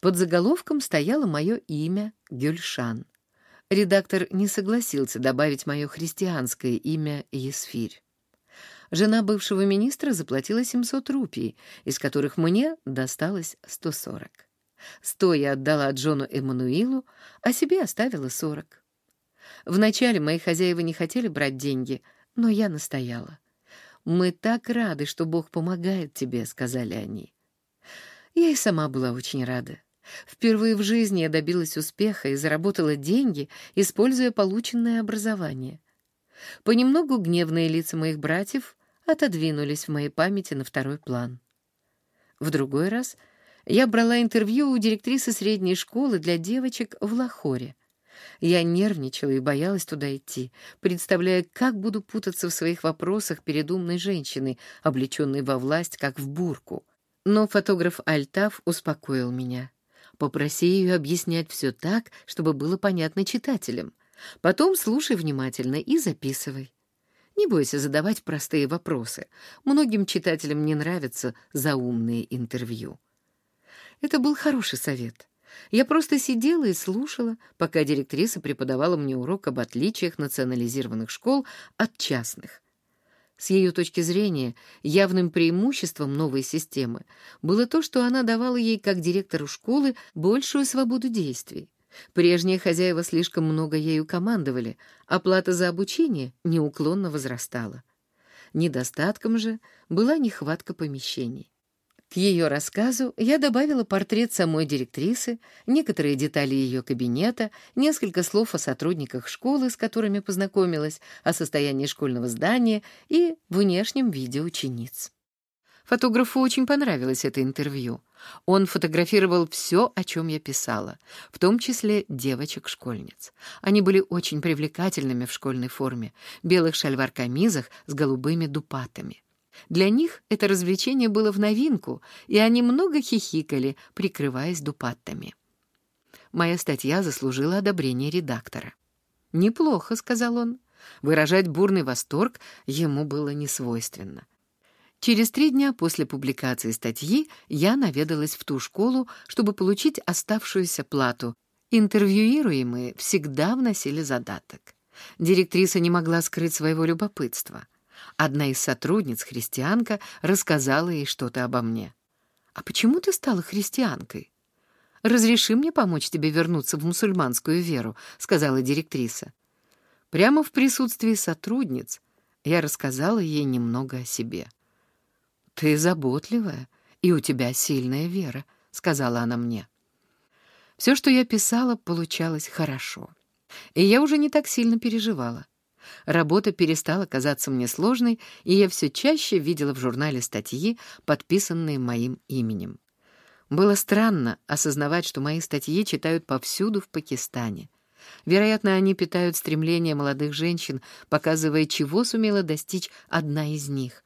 под заголовком стояло мое имя Гюльшан. Редактор не согласился добавить мое христианское имя Есфирь. Жена бывшего министра заплатила 700 рупий, из которых мне досталось 140. Сто я отдала Джону Эммануилу, а себе оставила 40. Вначале мои хозяева не хотели брать деньги, но я настояла. «Мы так рады, что Бог помогает тебе», — сказали они. Я и сама была очень рада. Впервые в жизни я добилась успеха и заработала деньги, используя полученное образование. Понемногу гневные лица моих братьев отодвинулись в моей памяти на второй план. В другой раз я брала интервью у директрисы средней школы для девочек в Лахоре. Я нервничала и боялась туда идти, представляя, как буду путаться в своих вопросах перед умной женщиной, облеченной во власть, как в бурку. Но фотограф Альтаф успокоил меня. Попроси ее объяснять все так, чтобы было понятно читателям. Потом слушай внимательно и записывай. Не бойся задавать простые вопросы. Многим читателям не нравятся заумные интервью. Это был хороший совет. Я просто сидела и слушала, пока директриса преподавала мне урок об отличиях национализированных школ от частных — с ее точки зрения, явным преимуществом новой системы было то, что она давала ей, как директору школы, большую свободу действий. Прежние хозяева слишком много ею командовали, оплата за обучение неуклонно возрастала. Недостатком же была нехватка помещений. К ее рассказу я добавила портрет самой директрисы, некоторые детали ее кабинета, несколько слов о сотрудниках школы, с которыми познакомилась, о состоянии школьного здания и внешнем виде учениц. Фотографу очень понравилось это интервью. Он фотографировал все, о чем я писала, в том числе девочек-школьниц. Они были очень привлекательными в школьной форме, белых шальвар-камизах с голубыми дупатами. Для них это развлечение было в новинку, и они много хихикали, прикрываясь дупаттами. Моя статья заслужила одобрение редактора. «Неплохо», — сказал он. Выражать бурный восторг ему было несвойственно. Через три дня после публикации статьи я наведалась в ту школу, чтобы получить оставшуюся плату. Интервьюируемые всегда вносили задаток. Директриса не могла скрыть своего любопытства — Одна из сотрудниц, христианка, рассказала ей что-то обо мне. «А почему ты стала христианкой?» «Разреши мне помочь тебе вернуться в мусульманскую веру», — сказала директриса. Прямо в присутствии сотрудниц я рассказала ей немного о себе. «Ты заботливая, и у тебя сильная вера», — сказала она мне. Все, что я писала, получалось хорошо. И я уже не так сильно переживала. Работа перестала казаться мне сложной, и я все чаще видела в журнале статьи, подписанные моим именем. Было странно осознавать, что мои статьи читают повсюду в Пакистане. Вероятно, они питают стремление молодых женщин, показывая, чего сумела достичь одна из них.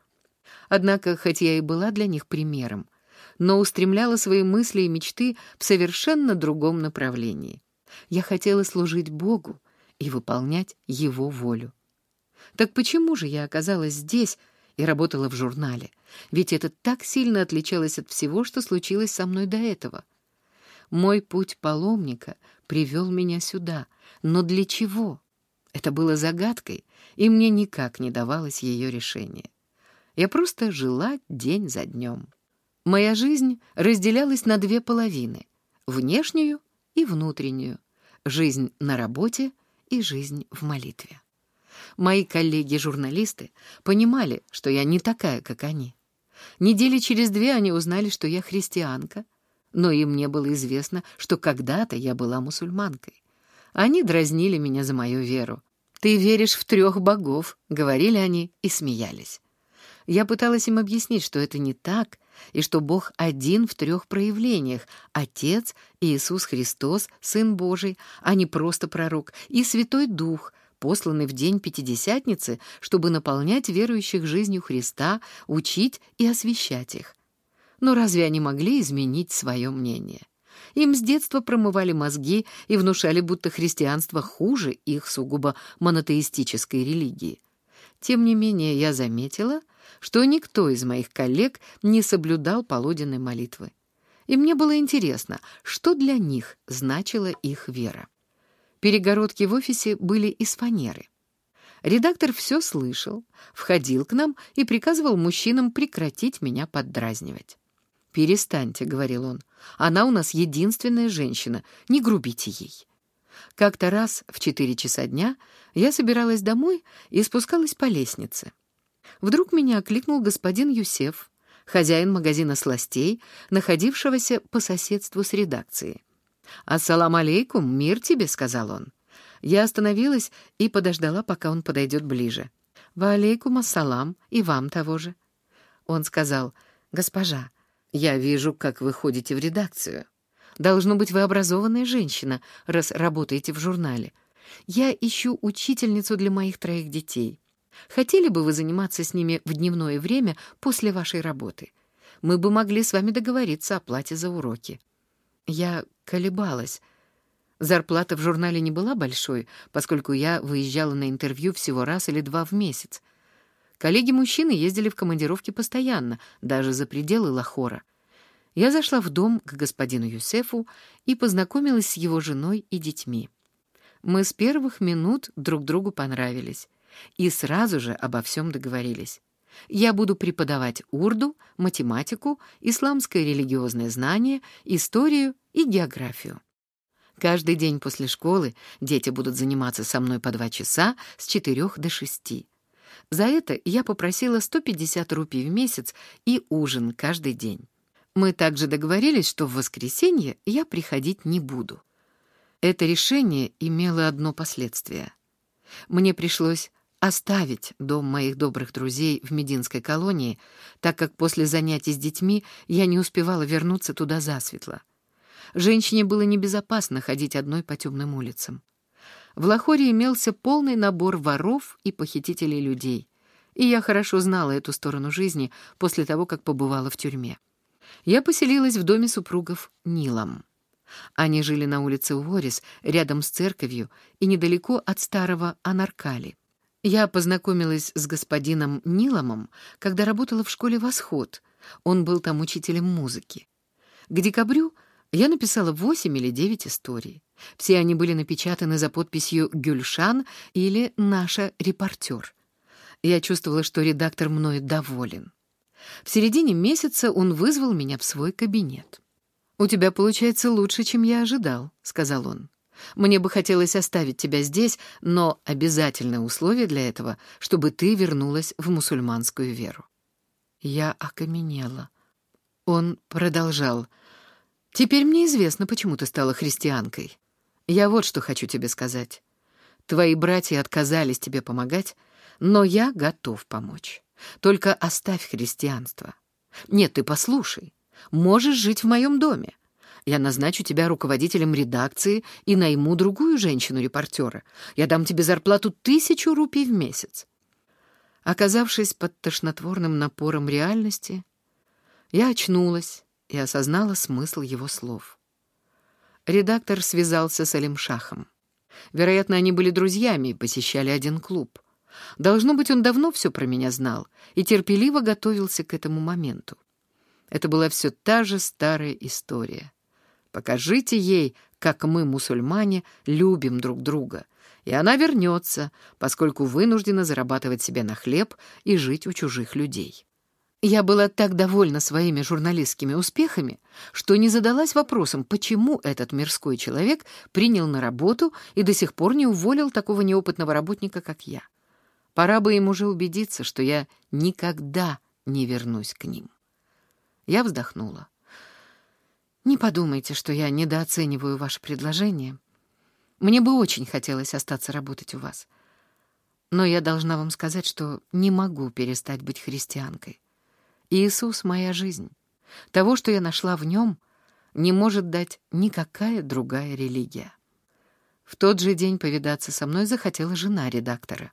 Однако, хоть я и была для них примером, но устремляла свои мысли и мечты в совершенно другом направлении. Я хотела служить Богу, и выполнять его волю. Так почему же я оказалась здесь и работала в журнале? Ведь это так сильно отличалось от всего, что случилось со мной до этого. Мой путь паломника привел меня сюда. Но для чего? Это было загадкой, и мне никак не давалось ее решение. Я просто жила день за днем. Моя жизнь разделялась на две половины — внешнюю и внутреннюю. Жизнь на работе — и жизнь в молитве. Мои коллеги-журналисты понимали, что я не такая, как они. Недели через две они узнали, что я христианка, но им не было известно, что когда-то я была мусульманкой. Они дразнили меня за мою веру. «Ты веришь в трех богов», — говорили они и смеялись. Я пыталась им объяснить, что это не так, и что Бог один в трех проявлениях — Отец, Иисус Христос, Сын Божий, а не просто пророк, и Святой Дух, посланный в день Пятидесятницы, чтобы наполнять верующих жизнью Христа, учить и освещать их. Но разве они могли изменить свое мнение? Им с детства промывали мозги и внушали, будто христианство хуже их сугубо монотеистической религии. Тем не менее, я заметила, что никто из моих коллег не соблюдал полуденной молитвы. И мне было интересно, что для них значила их вера. Перегородки в офисе были из фанеры. Редактор все слышал, входил к нам и приказывал мужчинам прекратить меня поддразнивать. «Перестаньте», — говорил он, — «она у нас единственная женщина, не грубите ей». Как-то раз в четыре часа дня я собиралась домой и спускалась по лестнице. Вдруг меня окликнул господин Юсеф, хозяин магазина сластей, находившегося по соседству с редакцией. «Ассалам алейкум, мир тебе», — сказал он. Я остановилась и подождала, пока он подойдет ближе. «Ва алейкум ассалам, и вам того же». Он сказал, «Госпожа, я вижу, как вы ходите в редакцию. Должно быть, вы образованная женщина, раз работаете в журнале. Я ищу учительницу для моих троих детей. Хотели бы вы заниматься с ними в дневное время после вашей работы? Мы бы могли с вами договориться о плате за уроки». Я колебалась. Зарплата в журнале не была большой, поскольку я выезжала на интервью всего раз или два в месяц. Коллеги-мужчины ездили в командировки постоянно, даже за пределы Лахора. Я зашла в дом к господину Юсефу и познакомилась с его женой и детьми. Мы с первых минут друг другу понравились и сразу же обо всем договорились. Я буду преподавать урду, математику, исламское религиозное знание, историю и географию. Каждый день после школы дети будут заниматься со мной по два часа с четырех до шести. За это я попросила 150 рупий в месяц и ужин каждый день. Мы также договорились, что в воскресенье я приходить не буду. Это решение имело одно последствие. Мне пришлось оставить дом моих добрых друзей в Мединской колонии, так как после занятий с детьми я не успевала вернуться туда засветло. Женщине было небезопасно ходить одной по темным улицам. В Лахоре имелся полный набор воров и похитителей людей, и я хорошо знала эту сторону жизни после того, как побывала в тюрьме. Я поселилась в доме супругов Нилом. Они жили на улице Уорис, рядом с церковью и недалеко от старого Анаркали. Я познакомилась с господином Ниломом, когда работала в школе «Восход». Он был там учителем музыки. К декабрю я написала восемь или девять историй. Все они были напечатаны за подписью «Гюльшан» или «Наша репортер». Я чувствовала, что редактор мною доволен. В середине месяца он вызвал меня в свой кабинет. «У тебя получается лучше, чем я ожидал», — сказал он. Мне бы хотелось оставить тебя здесь, но обязательное условие для этого, чтобы ты вернулась в мусульманскую веру». Я окаменела. Он продолжал. «Теперь мне известно, почему ты стала христианкой. Я вот что хочу тебе сказать. Твои братья отказались тебе помогать, но я готов помочь. Только оставь христианство. Нет, ты послушай. Можешь жить в моем доме. Я назначу тебя руководителем редакции и найму другую женщину-репортера. Я дам тебе зарплату тысячу рупий в месяц». Оказавшись под тошнотворным напором реальности, я очнулась и осознала смысл его слов. Редактор связался с Алимшахом. Вероятно, они были друзьями и посещали один клуб. Должно быть, он давно все про меня знал и терпеливо готовился к этому моменту. Это была все та же старая история. Покажите ей, как мы, мусульмане, любим друг друга, и она вернется, поскольку вынуждена зарабатывать себе на хлеб и жить у чужих людей. Я была так довольна своими журналистскими успехами, что не задалась вопросом, почему этот мирской человек принял на работу и до сих пор не уволил такого неопытного работника, как я. Пора бы им уже убедиться, что я никогда не вернусь к ним. Я вздохнула. Не подумайте, что я недооцениваю ваше предложение. Мне бы очень хотелось остаться работать у вас. Но я должна вам сказать, что не могу перестать быть христианкой. Иисус — моя жизнь. Того, что я нашла в нем, не может дать никакая другая религия. В тот же день повидаться со мной захотела жена редактора.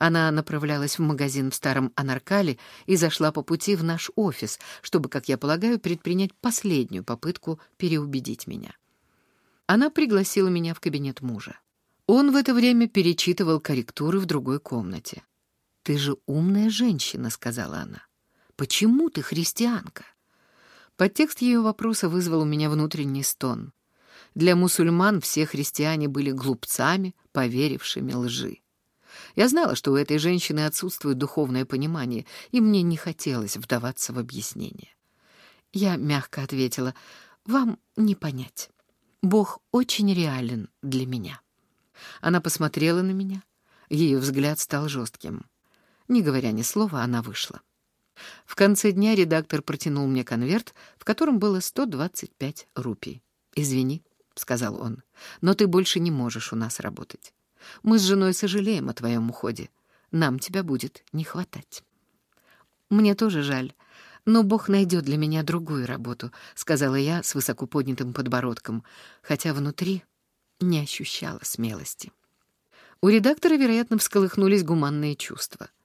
Она направлялась в магазин в Старом Анаркале и зашла по пути в наш офис, чтобы, как я полагаю, предпринять последнюю попытку переубедить меня. Она пригласила меня в кабинет мужа. Он в это время перечитывал корректуры в другой комнате. «Ты же умная женщина», — сказала она. Почему ты христианка?» Подтекст ее вопроса вызвал у меня внутренний стон. Для мусульман все христиане были глупцами, поверившими лжи. Я знала, что у этой женщины отсутствует духовное понимание, и мне не хотелось вдаваться в объяснение. Я мягко ответила, «Вам не понять. Бог очень реален для меня». Она посмотрела на меня. Ее взгляд стал жестким. Не говоря ни слова, она вышла. В конце дня редактор протянул мне конверт, в котором было 125 рупий. «Извини», — сказал он, — «но ты больше не можешь у нас работать. Мы с женой сожалеем о твоем уходе. Нам тебя будет не хватать». «Мне тоже жаль, но Бог найдет для меня другую работу», — сказала я с высоко поднятым подбородком, хотя внутри не ощущала смелости. У редактора, вероятно, всколыхнулись гуманные чувства —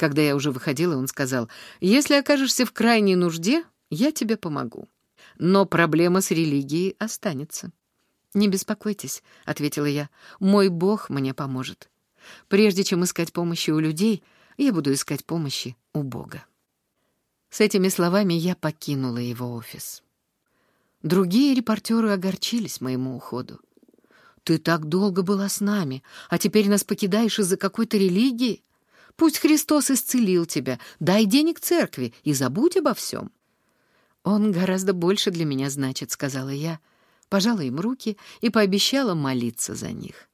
когда я уже выходила, он сказал, «Если окажешься в крайней нужде, я тебе помогу. Но проблема с религией останется». «Не беспокойтесь», — ответила я, — «мой Бог мне поможет. Прежде чем искать помощи у людей, я буду искать помощи у Бога». С этими словами я покинула его офис. Другие репортеры огорчились моему уходу. «Ты так долго была с нами, а теперь нас покидаешь из-за какой-то религии?» Пусть Христос исцелил тебя, дай денег церкви и забудь обо всем. Он гораздо больше для меня значит, сказала я, пожала им руки и пообещала молиться за них.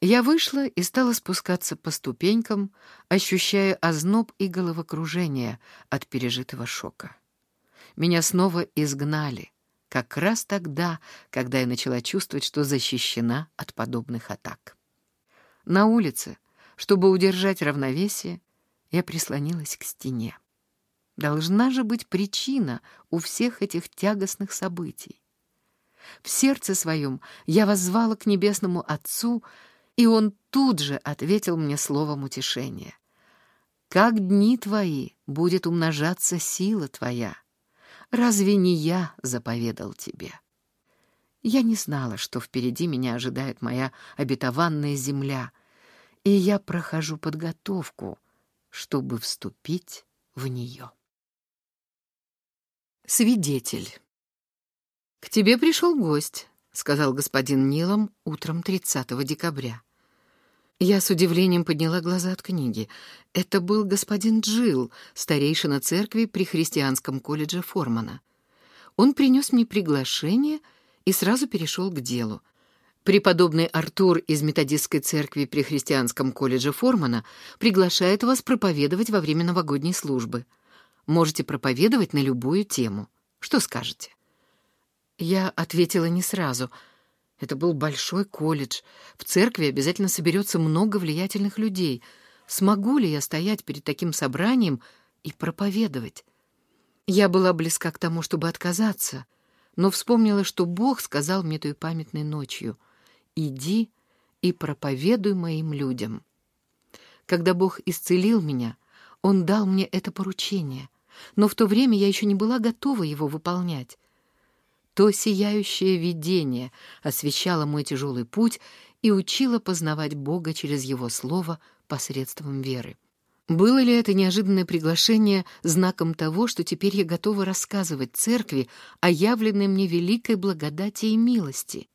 Я вышла и стала спускаться по ступенькам, ощущая озноб и головокружение от пережитого шока. Меня снова изгнали, как раз тогда, когда я начала чувствовать, что защищена от подобных атак. На улице, чтобы удержать равновесие, я прислонилась к стене. Должна же быть причина у всех этих тягостных событий. В сердце своем я воззвала к Небесному Отцу, и Он тут же ответил мне словом утешения. «Как дни твои будет умножаться сила твоя? Разве не я заповедал тебе?» Я не знала, что впереди меня ожидает моя обетованная земля, и я прохожу подготовку, чтобы вступить в нее. Свидетель. «К тебе пришел гость», — сказал господин Нилом утром 30 декабря. Я с удивлением подняла глаза от книги. Это был господин Джилл, старейшина церкви при христианском колледже Формана. Он принес мне приглашение и сразу перешел к делу — Преподобный Артур из методистской церкви при христианском колледже Формана приглашает вас проповедовать во время новогодней службы. Можете проповедовать на любую тему. Что скажете? Я ответила не сразу. Это был большой колледж. В церкви обязательно соберется много влиятельных людей. Смогу ли я стоять перед таким собранием и проповедовать? Я была близка к тому, чтобы отказаться, но вспомнила, что Бог сказал мне той памятной ночью — иди и проповедуй моим людям. Когда Бог исцелил меня, Он дал мне это поручение, но в то время я еще не была готова его выполнять. То сияющее видение освещало мой тяжелый путь и учило познавать Бога через Его Слово посредством веры. Было ли это неожиданное приглашение знаком того, что теперь я готова рассказывать церкви о явленной мне великой благодати и милости?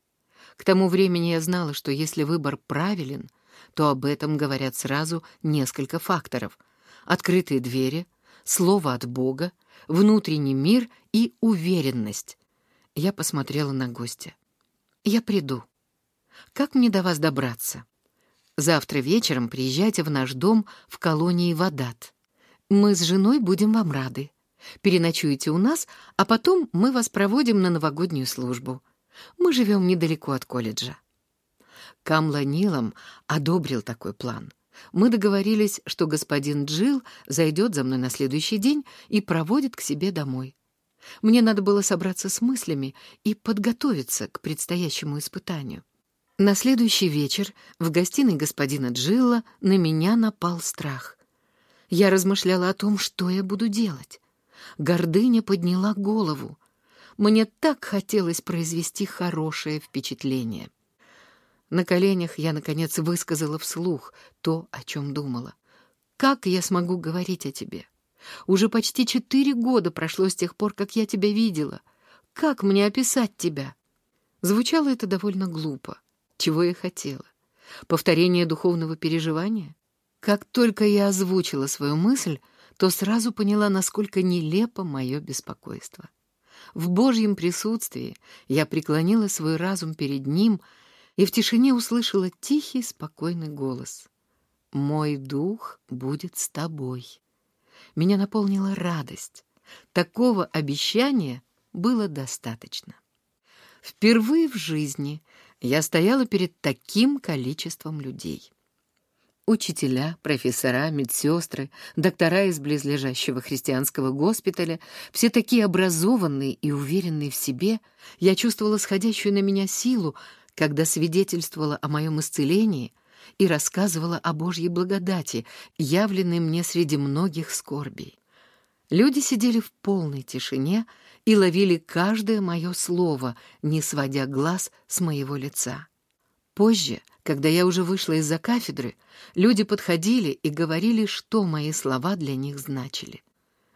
К тому времени я знала, что если выбор правилен, то об этом говорят сразу несколько факторов. Открытые двери, слово от Бога, внутренний мир и уверенность. Я посмотрела на гостя. «Я приду. Как мне до вас добраться?» «Завтра вечером приезжайте в наш дом в колонии Вадат. Мы с женой будем вам рады. Переночуете у нас, а потом мы вас проводим на новогоднюю службу. Мы живем недалеко от колледжа». Камла Нилом одобрил такой план — мы договорились, что господин Джил зайдет за мной на следующий день и проводит к себе домой. Мне надо было собраться с мыслями и подготовиться к предстоящему испытанию. На следующий вечер в гостиной господина Джилла на меня напал страх. Я размышляла о том, что я буду делать. Гордыня подняла голову. Мне так хотелось произвести хорошее впечатление. На коленях я, наконец, высказала вслух то, о чем думала. «Как я смогу говорить о тебе? Уже почти четыре года прошло с тех пор, как я тебя видела. Как мне описать тебя?» Звучало это довольно глупо. Чего я хотела? Повторение духовного переживания? Как только я озвучила свою мысль, то сразу поняла, насколько нелепо мое беспокойство. В Божьем присутствии я преклонила свой разум перед Ним — и в тишине услышала тихий, спокойный голос. «Мой дух будет с тобой». Меня наполнила радость. Такого обещания было достаточно. Впервые в жизни я стояла перед таким количеством людей. Учителя, профессора, медсестры, доктора из близлежащего христианского госпиталя, все такие образованные и уверенные в себе, я чувствовала сходящую на меня силу, когда свидетельствовала о моем исцелении и рассказывала о Божьей благодати, явленной мне среди многих скорбей. Люди сидели в полной тишине и ловили каждое мое слово, не сводя глаз с моего лица. Позже, когда я уже вышла из-за кафедры, люди подходили и говорили, что мои слова для них значили.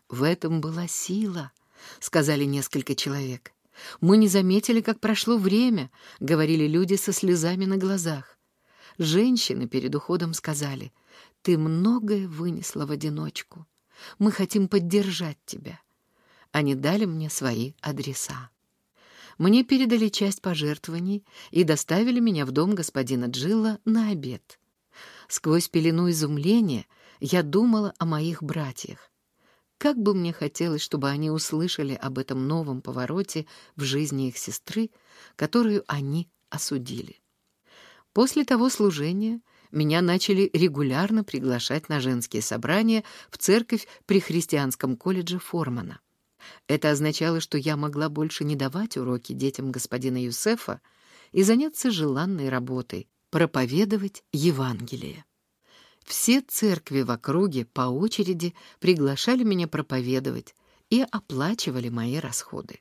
«В этом была сила», — сказали несколько человек. Мы не заметили, как прошло время, — говорили люди со слезами на глазах. Женщины перед уходом сказали, ты многое вынесла в одиночку. Мы хотим поддержать тебя. Они дали мне свои адреса. Мне передали часть пожертвований и доставили меня в дом господина Джилла на обед. Сквозь пелену изумления я думала о моих братьях. Как бы мне хотелось, чтобы они услышали об этом новом повороте в жизни их сестры, которую они осудили. После того служения меня начали регулярно приглашать на женские собрания в церковь при христианском колледже Формана. Это означало, что я могла больше не давать уроки детям господина Юсефа и заняться желанной работой — проповедовать Евангелие. Все церкви в округе по очереди приглашали меня проповедовать и оплачивали мои расходы.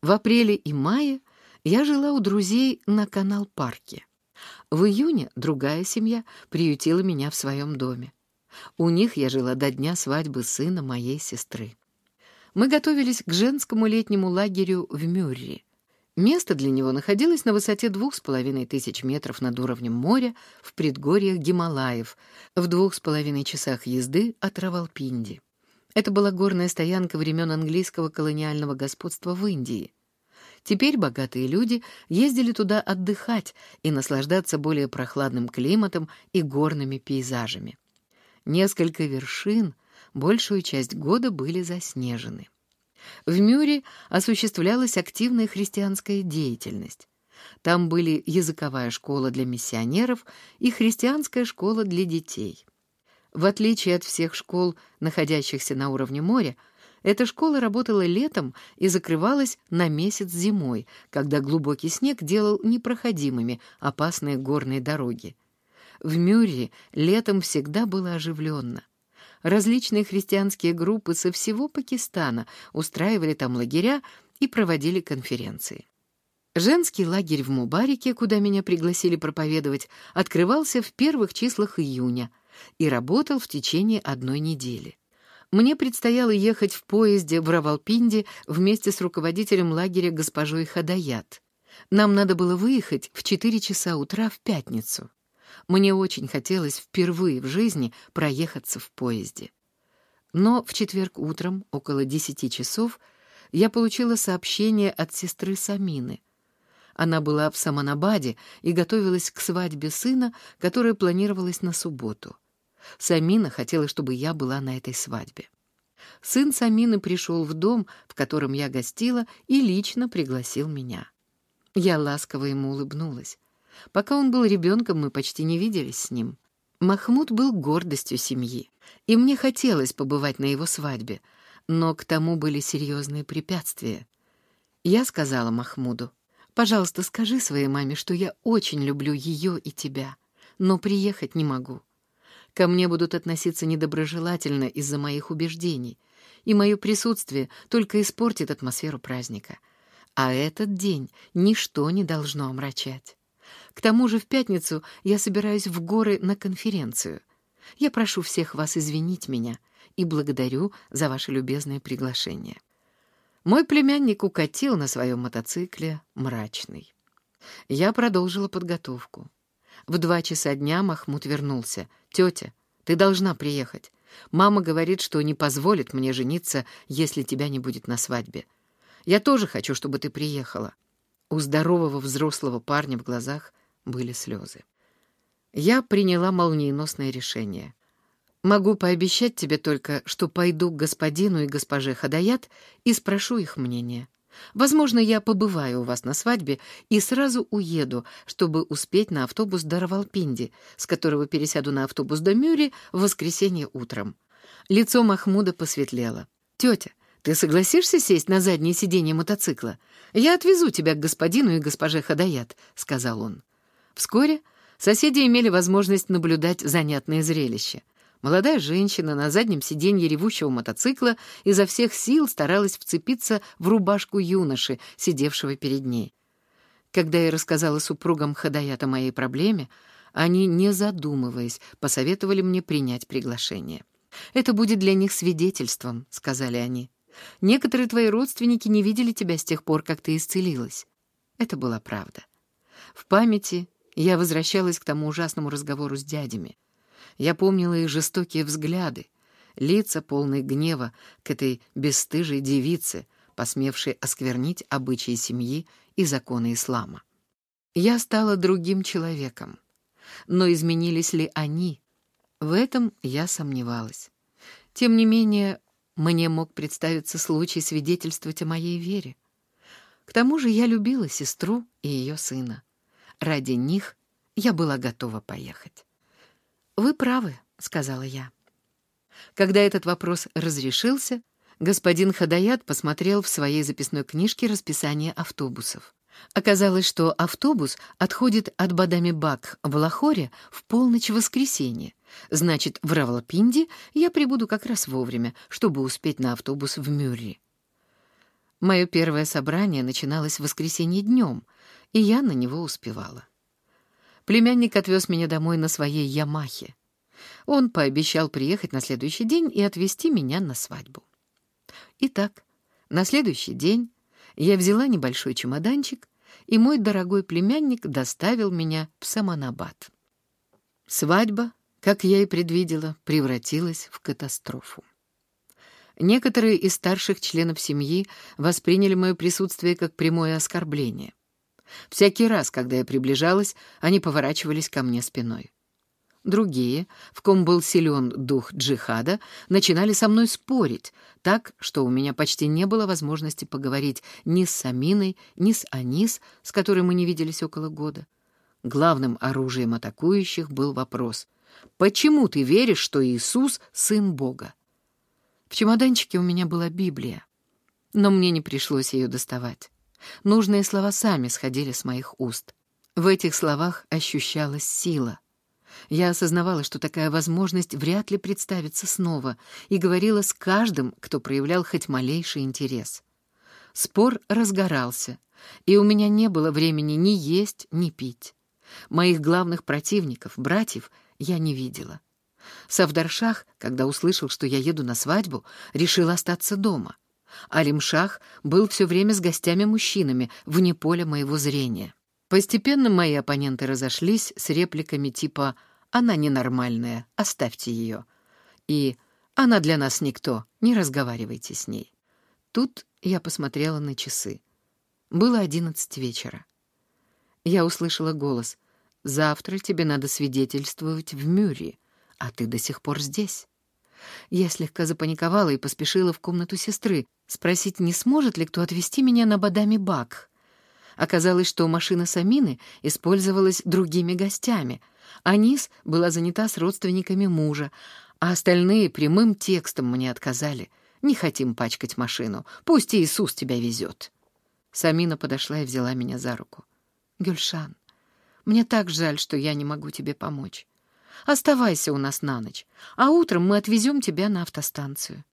В апреле и мае я жила у друзей на канал-парке. В июне другая семья приютила меня в своем доме. У них я жила до дня свадьбы сына моей сестры. Мы готовились к женскому летнему лагерю в Мюрри. Место для него находилось на высоте двух с половиной тысяч метров над уровнем моря в предгорьях Гималаев, в двух с половиной часах езды от Равалпинди. Это была горная стоянка времен английского колониального господства в Индии. Теперь богатые люди ездили туда отдыхать и наслаждаться более прохладным климатом и горными пейзажами. Несколько вершин большую часть года были заснежены. В Мюре осуществлялась активная христианская деятельность. Там были языковая школа для миссионеров и христианская школа для детей. В отличие от всех школ, находящихся на уровне моря, эта школа работала летом и закрывалась на месяц зимой, когда глубокий снег делал непроходимыми опасные горные дороги. В Мюрре летом всегда было оживленно — Различные христианские группы со всего Пакистана устраивали там лагеря и проводили конференции. Женский лагерь в Мубарике, куда меня пригласили проповедовать, открывался в первых числах июня и работал в течение одной недели. Мне предстояло ехать в поезде в Равалпинде вместе с руководителем лагеря госпожой Хадаят. Нам надо было выехать в 4 часа утра в пятницу. Мне очень хотелось впервые в жизни проехаться в поезде. Но в четверг утром, около десяти часов, я получила сообщение от сестры Самины. Она была в Саманабаде и готовилась к свадьбе сына, которая планировалась на субботу. Самина хотела, чтобы я была на этой свадьбе. Сын Самины пришел в дом, в котором я гостила, и лично пригласил меня. Я ласково ему улыбнулась. Пока он был ребенком, мы почти не виделись с ним. Махмуд был гордостью семьи, и мне хотелось побывать на его свадьбе, но к тому были серьезные препятствия. Я сказала Махмуду, «Пожалуйста, скажи своей маме, что я очень люблю ее и тебя, но приехать не могу. Ко мне будут относиться недоброжелательно из-за моих убеждений, и мое присутствие только испортит атмосферу праздника. А этот день ничто не должно омрачать. К тому же в пятницу я собираюсь в горы на конференцию. Я прошу всех вас извинить меня и благодарю за ваше любезное приглашение. Мой племянник укатил на своем мотоцикле мрачный. Я продолжила подготовку. В два часа дня Махмуд вернулся. «Тетя, ты должна приехать. Мама говорит, что не позволит мне жениться, если тебя не будет на свадьбе. Я тоже хочу, чтобы ты приехала». У здорового взрослого парня в глазах были слезы. Я приняла молниеносное решение. Могу пообещать тебе только, что пойду к господину и госпоже Хадаят и спрошу их мнение. Возможно, я побываю у вас на свадьбе и сразу уеду, чтобы успеть на автобус до Равалпинди, с которого пересяду на автобус до Мюри в воскресенье утром. Лицо Махмуда посветлело. «Тетя, ты согласишься сесть на заднее сиденье мотоцикла? Я отвезу тебя к господину и госпоже Хадаят», — сказал он. Вскоре соседи имели возможность наблюдать занятное зрелище. Молодая женщина на заднем сиденье ревущего мотоцикла изо всех сил старалась вцепиться в рубашку юноши, сидевшего перед ней. Когда я рассказала супругам Хадаят о моей проблеме, они, не задумываясь, посоветовали мне принять приглашение. «Это будет для них свидетельством», — сказали они. «Некоторые твои родственники не видели тебя с тех пор, как ты исцелилась». Это была правда. В памяти я возвращалась к тому ужасному разговору с дядями. Я помнила их жестокие взгляды, лица, полные гнева к этой бесстыжей девице, посмевшей осквернить обычаи семьи и законы ислама. Я стала другим человеком. Но изменились ли они? В этом я сомневалась. Тем не менее, мне мог представиться случай свидетельствовать о моей вере. К тому же я любила сестру и ее сына. Ради них я была готова поехать. «Вы правы», — сказала я. Когда этот вопрос разрешился, господин Хадаят посмотрел в своей записной книжке расписание автобусов. Оказалось, что автобус отходит от Бадами-Бак в Лахоре в полночь воскресенья. Значит, в Равалпинди я прибуду как раз вовремя, чтобы успеть на автобус в Мюрри. Мое первое собрание начиналось в воскресенье днем, и я на него успевала. Племянник отвез меня домой на своей «Ямахе». Он пообещал приехать на следующий день и отвезти меня на свадьбу. Итак, на следующий день я взяла небольшой чемоданчик, и мой дорогой племянник доставил меня в Саманабад. Свадьба, как я и предвидела, превратилась в катастрофу. Некоторые из старших членов семьи восприняли мое присутствие как прямое оскорбление. Всякий раз, когда я приближалась, они поворачивались ко мне спиной. Другие, в ком был силен дух джихада, начинали со мной спорить, так, что у меня почти не было возможности поговорить ни с Саминой, ни с Анис, с которой мы не виделись около года. Главным оружием атакующих был вопрос «Почему ты веришь, что Иисус — Сын Бога?» В чемоданчике у меня была Библия, но мне не пришлось ее доставать. Нужные слова сами сходили с моих уст. В этих словах ощущалась сила. Я осознавала, что такая возможность вряд ли представится снова, и говорила с каждым, кто проявлял хоть малейший интерес. Спор разгорался, и у меня не было времени ни есть, ни пить. Моих главных противников, братьев, я не видела. Савдаршах, когда услышал, что я еду на свадьбу, решил остаться дома — Алимшах был все время с гостями-мужчинами, вне поля моего зрения. Постепенно мои оппоненты разошлись с репликами типа «она ненормальная, оставьте ее» и Она для нас никто, не разговаривайте с ней. Тут я посмотрела на часы. Было одиннадцать вечера. Я услышала голос. «Завтра тебе надо свидетельствовать в Мюрри, а ты до сих пор здесь». Я слегка запаниковала и поспешила в комнату сестры, спросить, не сможет ли кто отвезти меня на Бадами Бак. Оказалось, что машина Самины использовалась другими гостями, а Низ была занята с родственниками мужа, а остальные прямым текстом мне отказали. «Не хотим пачкать машину, пусть Иисус тебя везет». Самина подошла и взяла меня за руку. Гюльшан, мне так жаль, что я не могу тебе помочь. Оставайся у нас на ночь, а утром мы отвезем тебя на автостанцию.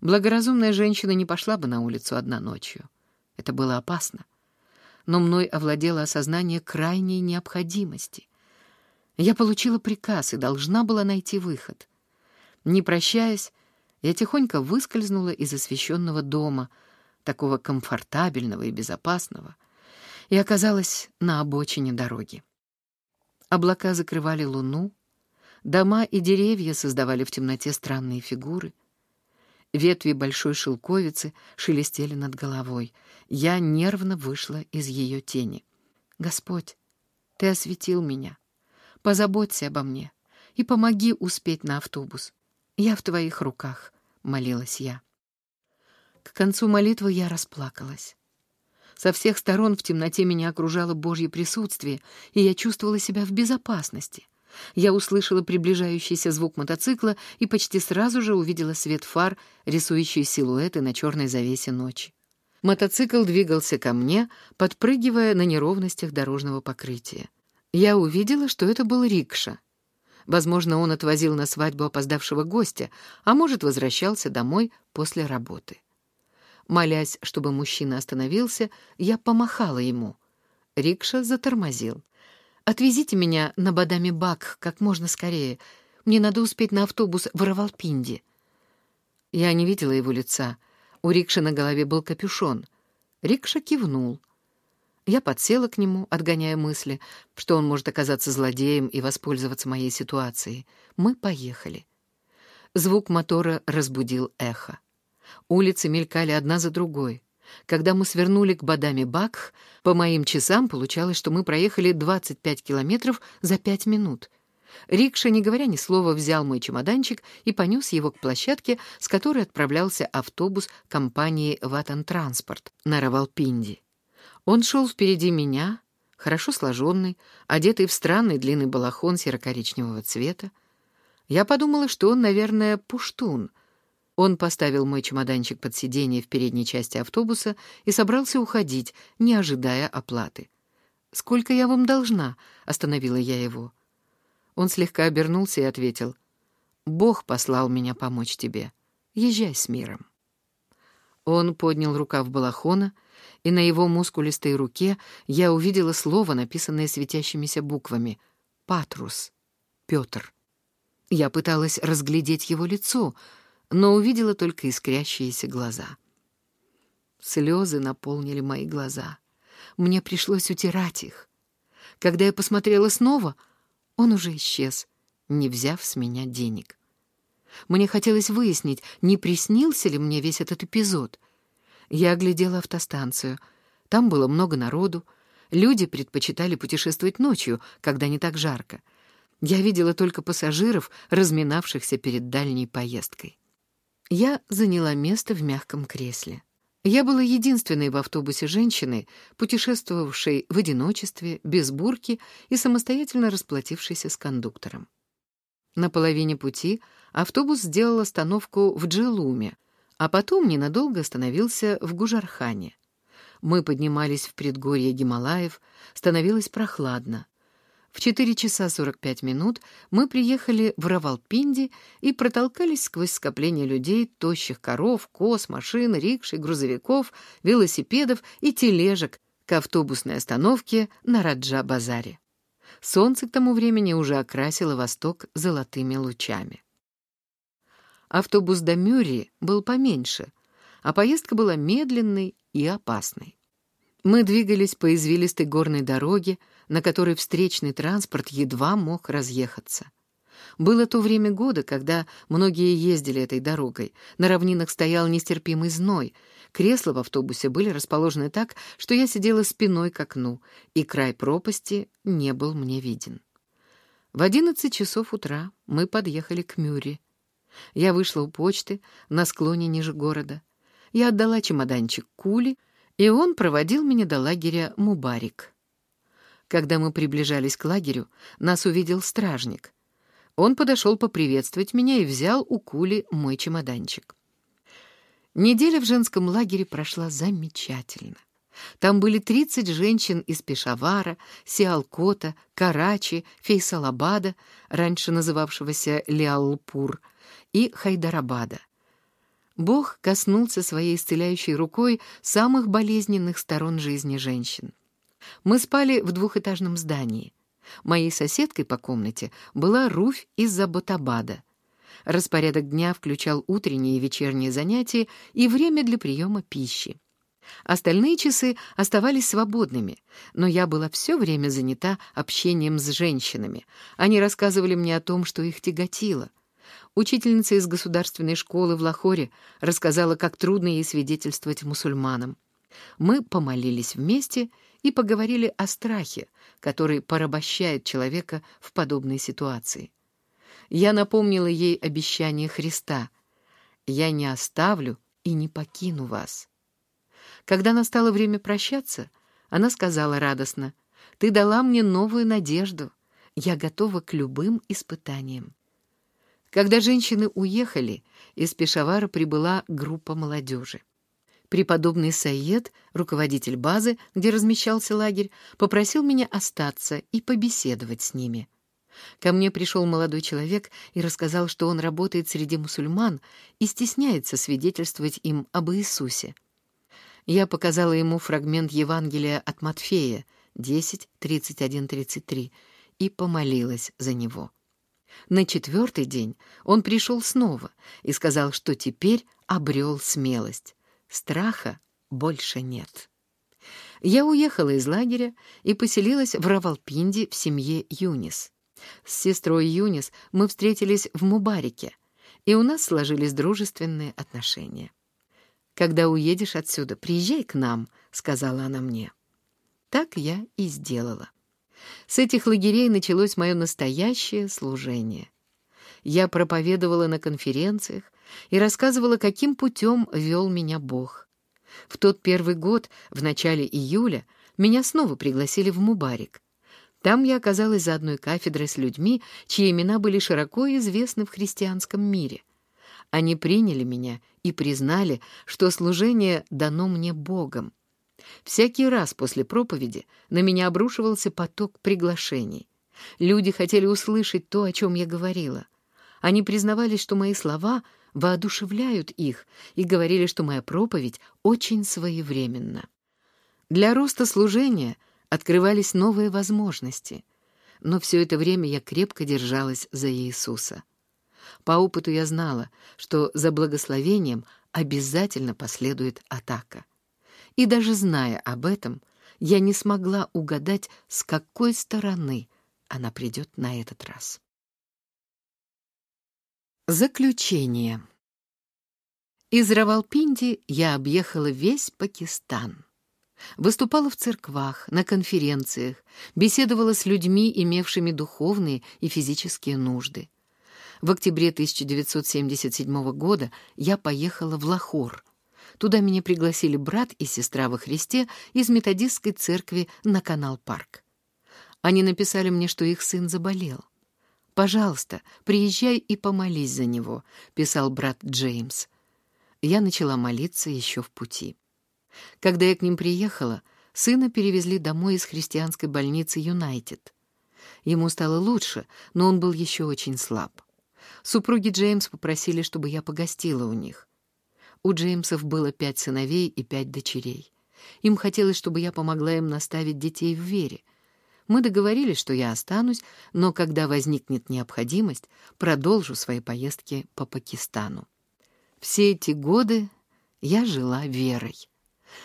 Благоразумная женщина не пошла бы на улицу одна ночью. Это было опасно. Но мной овладело осознание крайней необходимости. Я получила приказ и должна была найти выход. Не прощаясь, я тихонько выскользнула из освещенного дома, такого комфортабельного и безопасного, и оказалась на обочине дороги. Облака закрывали луну, дома и деревья создавали в темноте странные фигуры. Ветви большой шелковицы шелестели над головой. Я нервно вышла из ее тени. «Господь, Ты осветил меня. Позаботься обо мне и помоги успеть на автобус. Я в Твоих руках», — молилась я. К концу молитвы я расплакалась. Со всех сторон в темноте меня окружало Божье присутствие, и я чувствовала себя в безопасности. Я услышала приближающийся звук мотоцикла и почти сразу же увидела свет фар, рисующий силуэты на черной завесе ночи. Мотоцикл двигался ко мне, подпрыгивая на неровностях дорожного покрытия. Я увидела, что это был рикша. Возможно, он отвозил на свадьбу опоздавшего гостя, а может, возвращался домой после работы. Молясь, чтобы мужчина остановился, я помахала ему. Рикша затормозил. «Отвезите меня на Бадами-Бак как можно скорее. Мне надо успеть на автобус в Равалпинди». Я не видела его лица. У Рикши на голове был капюшон. Рикша кивнул. Я подсела к нему, отгоняя мысли, что он может оказаться злодеем и воспользоваться моей ситуацией. Мы поехали. Звук мотора разбудил эхо. Улицы мелькали одна за другой. Когда мы свернули к Бадами-Бакх, по моим часам получалось, что мы проехали 25 километров за 5 минут. Рикша, не говоря ни слова, взял мой чемоданчик и понес его к площадке, с которой отправлялся автобус компании «Ватан Транспорт» на Равалпинди. Он шел впереди меня, хорошо сложенный, одетый в странный длинный балахон серо-коричневого цвета. Я подумала, что он, наверное, пуштун — он поставил мой чемоданчик под сиденье в передней части автобуса и собрался уходить, не ожидая оплаты. «Сколько я вам должна?» — остановила я его. Он слегка обернулся и ответил. «Бог послал меня помочь тебе. Езжай с миром». Он поднял рукав балахона, и на его мускулистой руке я увидела слово, написанное светящимися буквами «Патрус», «Петр». Я пыталась разглядеть его лицо — но увидела только искрящиеся глаза. Слезы наполнили мои глаза. Мне пришлось утирать их. Когда я посмотрела снова, он уже исчез, не взяв с меня денег. Мне хотелось выяснить, не приснился ли мне весь этот эпизод. Я оглядела автостанцию. Там было много народу. Люди предпочитали путешествовать ночью, когда не так жарко. Я видела только пассажиров, разминавшихся перед дальней поездкой. Я заняла место в мягком кресле. Я была единственной в автобусе женщиной, путешествовавшей в одиночестве, без бурки и самостоятельно расплатившейся с кондуктором. На половине пути автобус сделал остановку в Джилуме, а потом ненадолго остановился в Гужархане. Мы поднимались в предгорье Гималаев, становилось прохладно. В 4 часа 45 минут мы приехали в Равалпинди и протолкались сквозь скопление людей, тощих коров, коз, машин, рикшей, грузовиков, велосипедов и тележек к автобусной остановке на Раджа-базаре. Солнце к тому времени уже окрасило восток золотыми лучами. Автобус до Мюрри был поменьше, а поездка была медленной и опасной. Мы двигались по извилистой горной дороге, на которой встречный транспорт едва мог разъехаться. Было то время года, когда многие ездили этой дорогой. На равнинах стоял нестерпимый зной. Кресла в автобусе были расположены так, что я сидела спиной к окну, и край пропасти не был мне виден. В одиннадцать часов утра мы подъехали к Мюри. Я вышла у почты на склоне ниже города. Я отдала чемоданчик Кули, и он проводил меня до лагеря Мубарик. Когда мы приближались к лагерю, нас увидел стражник. Он подошел поприветствовать меня и взял у Кули мой чемоданчик. Неделя в женском лагере прошла замечательно. Там были 30 женщин из Пешавара, Сиалкота, Карачи, Фейсалабада, раньше называвшегося Лиалпур, и Хайдарабада. Бог коснулся своей исцеляющей рукой самых болезненных сторон жизни женщин. Мы спали в двухэтажном здании. Моей соседкой по комнате была Руфь из Заботабада. Распорядок дня включал утренние и вечерние занятия и время для приема пищи. Остальные часы оставались свободными, но я была все время занята общением с женщинами. Они рассказывали мне о том, что их тяготило. Учительница из государственной школы в Лахоре рассказала, как трудно ей свидетельствовать мусульманам. Мы помолились вместе и поговорили о страхе, который порабощает человека в подобной ситуации. Я напомнила ей обещание Христа «Я не оставлю и не покину вас». Когда настало время прощаться, она сказала радостно, «Ты дала мне новую надежду. Я готова к любым испытаниям». Когда женщины уехали, из Пешавара прибыла группа молодежи. Преподобный Саед, руководитель базы, где размещался лагерь, попросил меня остаться и побеседовать с ними. Ко мне пришел молодой человек и рассказал, что он работает среди мусульман и стесняется свидетельствовать им об Иисусе. Я показала ему фрагмент Евангелия от Матфея 10, 31, 33 и помолилась за него. На четвертый день он пришел снова и сказал, что теперь обрел смелость. Страха больше нет. Я уехала из лагеря и поселилась в Равалпинде в семье Юнис. С сестрой Юнис мы встретились в Мубарике, и у нас сложились дружественные отношения. «Когда уедешь отсюда, приезжай к нам», — сказала она мне. Так я и сделала. С этих лагерей началось мое настоящее служение. Я проповедовала на конференциях и рассказывала, каким путем вел меня Бог. В тот первый год, в начале июля, меня снова пригласили в Мубарик. Там я оказалась за одной кафедрой с людьми, чьи имена были широко известны в христианском мире. Они приняли меня и признали, что служение дано мне Богом. Всякий раз после проповеди на меня обрушивался поток приглашений. Люди хотели услышать то, о чем я говорила. Они признавались, что мои слова воодушевляют их и говорили, что моя проповедь очень своевременна. Для роста служения открывались новые возможности, но все это время я крепко держалась за Иисуса. По опыту я знала, что за благословением обязательно последует атака. И даже зная об этом, я не смогла угадать, с какой стороны она придет на этот раз. Заключение. Из Равалпинди я объехала весь Пакистан. Выступала в церквах, на конференциях, беседовала с людьми, имевшими духовные и физические нужды. В октябре 1977 года я поехала в Лахор. Туда меня пригласили брат и сестра во Христе из методистской церкви на канал-парк. Они написали мне, что их сын заболел. «Пожалуйста, приезжай и помолись за него», — писал брат Джеймс. Я начала молиться еще в пути. Когда я к ним приехала, сына перевезли домой из христианской больницы «Юнайтед». Ему стало лучше, но он был еще очень слаб. Супруги Джеймс попросили, чтобы я погостила у них. У Джеймсов было пять сыновей и пять дочерей. Им хотелось, чтобы я помогла им наставить детей в вере. Мы договорились, что я останусь, но когда возникнет необходимость, продолжу свои поездки по Пакистану. Все эти годы я жила верой.